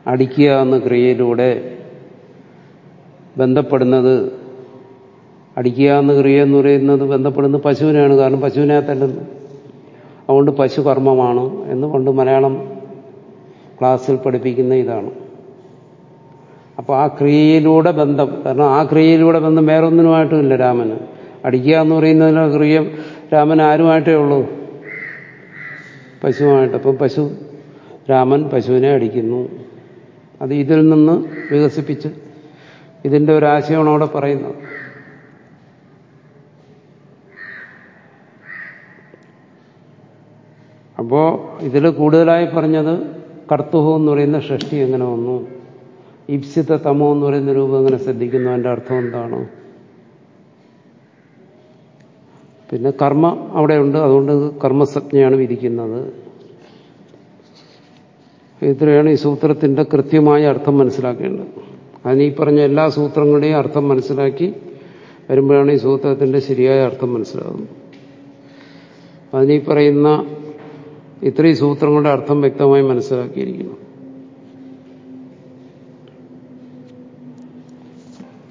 അടിക്കുക എന്ന ക്രിയയിലൂടെ ബന്ധപ്പെടുന്നത് അടിക്കുക എന്ന ക്രിയ എന്ന് പറയുന്നത് ബന്ധപ്പെടുന്നത് പശുവിനെയാണ്. കാരണം പശുവിനെ തല്ലുന്നു അതുകൊണ്ട് പശു കർമ്മമാണ് എന്ന് കൊണ്ട് മലയാളം ക്ലാസ്സിൽ പഠിപ്പിക്കുന്ന ഇതാണ്. അപ്പോൾ ആ ക്രിയയിലൂടെ ബന്ധം കാരണം ആ ക്രിയയിലൂടെ ബന്ധം വേറൊന്നിനുമായിട്ടുമില്ല രാമന്. അടിക്കുക എന്ന് പറയുന്നതിന് ക്രിയ രാമൻ ആരുമായിട്ടേ ഉള്ളൂ? പശുവായിട്ട് അപ്പം പശു രാമൻ പശുവിനെ അടിക്കുന്നു. അത് ഇതിൽ നിന്ന് വികസിപ്പിച്ച് ഇതിന്റെ ഒരു ആശയമാണ് അവിടെ പറയുന്നത്. അപ്പോ ഇതിൽ കൂടുതലായി പറഞ്ഞത് കർത്തുഹു എന്ന് പറയുന്ന സൃഷ്ടി എങ്ങനെ വന്നു? ഇപ്സിത തമോ എന്ന് പറയുന്ന രൂപം അങ്ങനെ ശ്രദ്ധിക്കുന്നു. അതിന്റെ അർത്ഥം എന്താണ്? പിന്നെ കർമ്മ അവിടെയുണ്ട്. അതുകൊണ്ട് കർമ്മസജ്ഞയാണ് വിധിക്കുന്നത്. ഇത്രയാണ് ഈ സൂത്രത്തിന്റെ കൃത്യമായ അർത്ഥം മനസ്സിലാക്കേണ്ടത്. അതിന് ഈ പറഞ്ഞ എല്ലാ സൂത്രങ്ങളുടെയും അർത്ഥം മനസ്സിലാക്കി വരുമ്പോഴാണ് ഈ സൂത്രത്തിന്റെ ശരിയായ അർത്ഥം മനസ്സിലാകുന്നത്. അതിനീ പറയുന്ന ഇത്രയും സൂത്രങ്ങളുടെ അർത്ഥം വ്യക്തമായി മനസ്സിലാക്കിയിരിക്കുന്നു.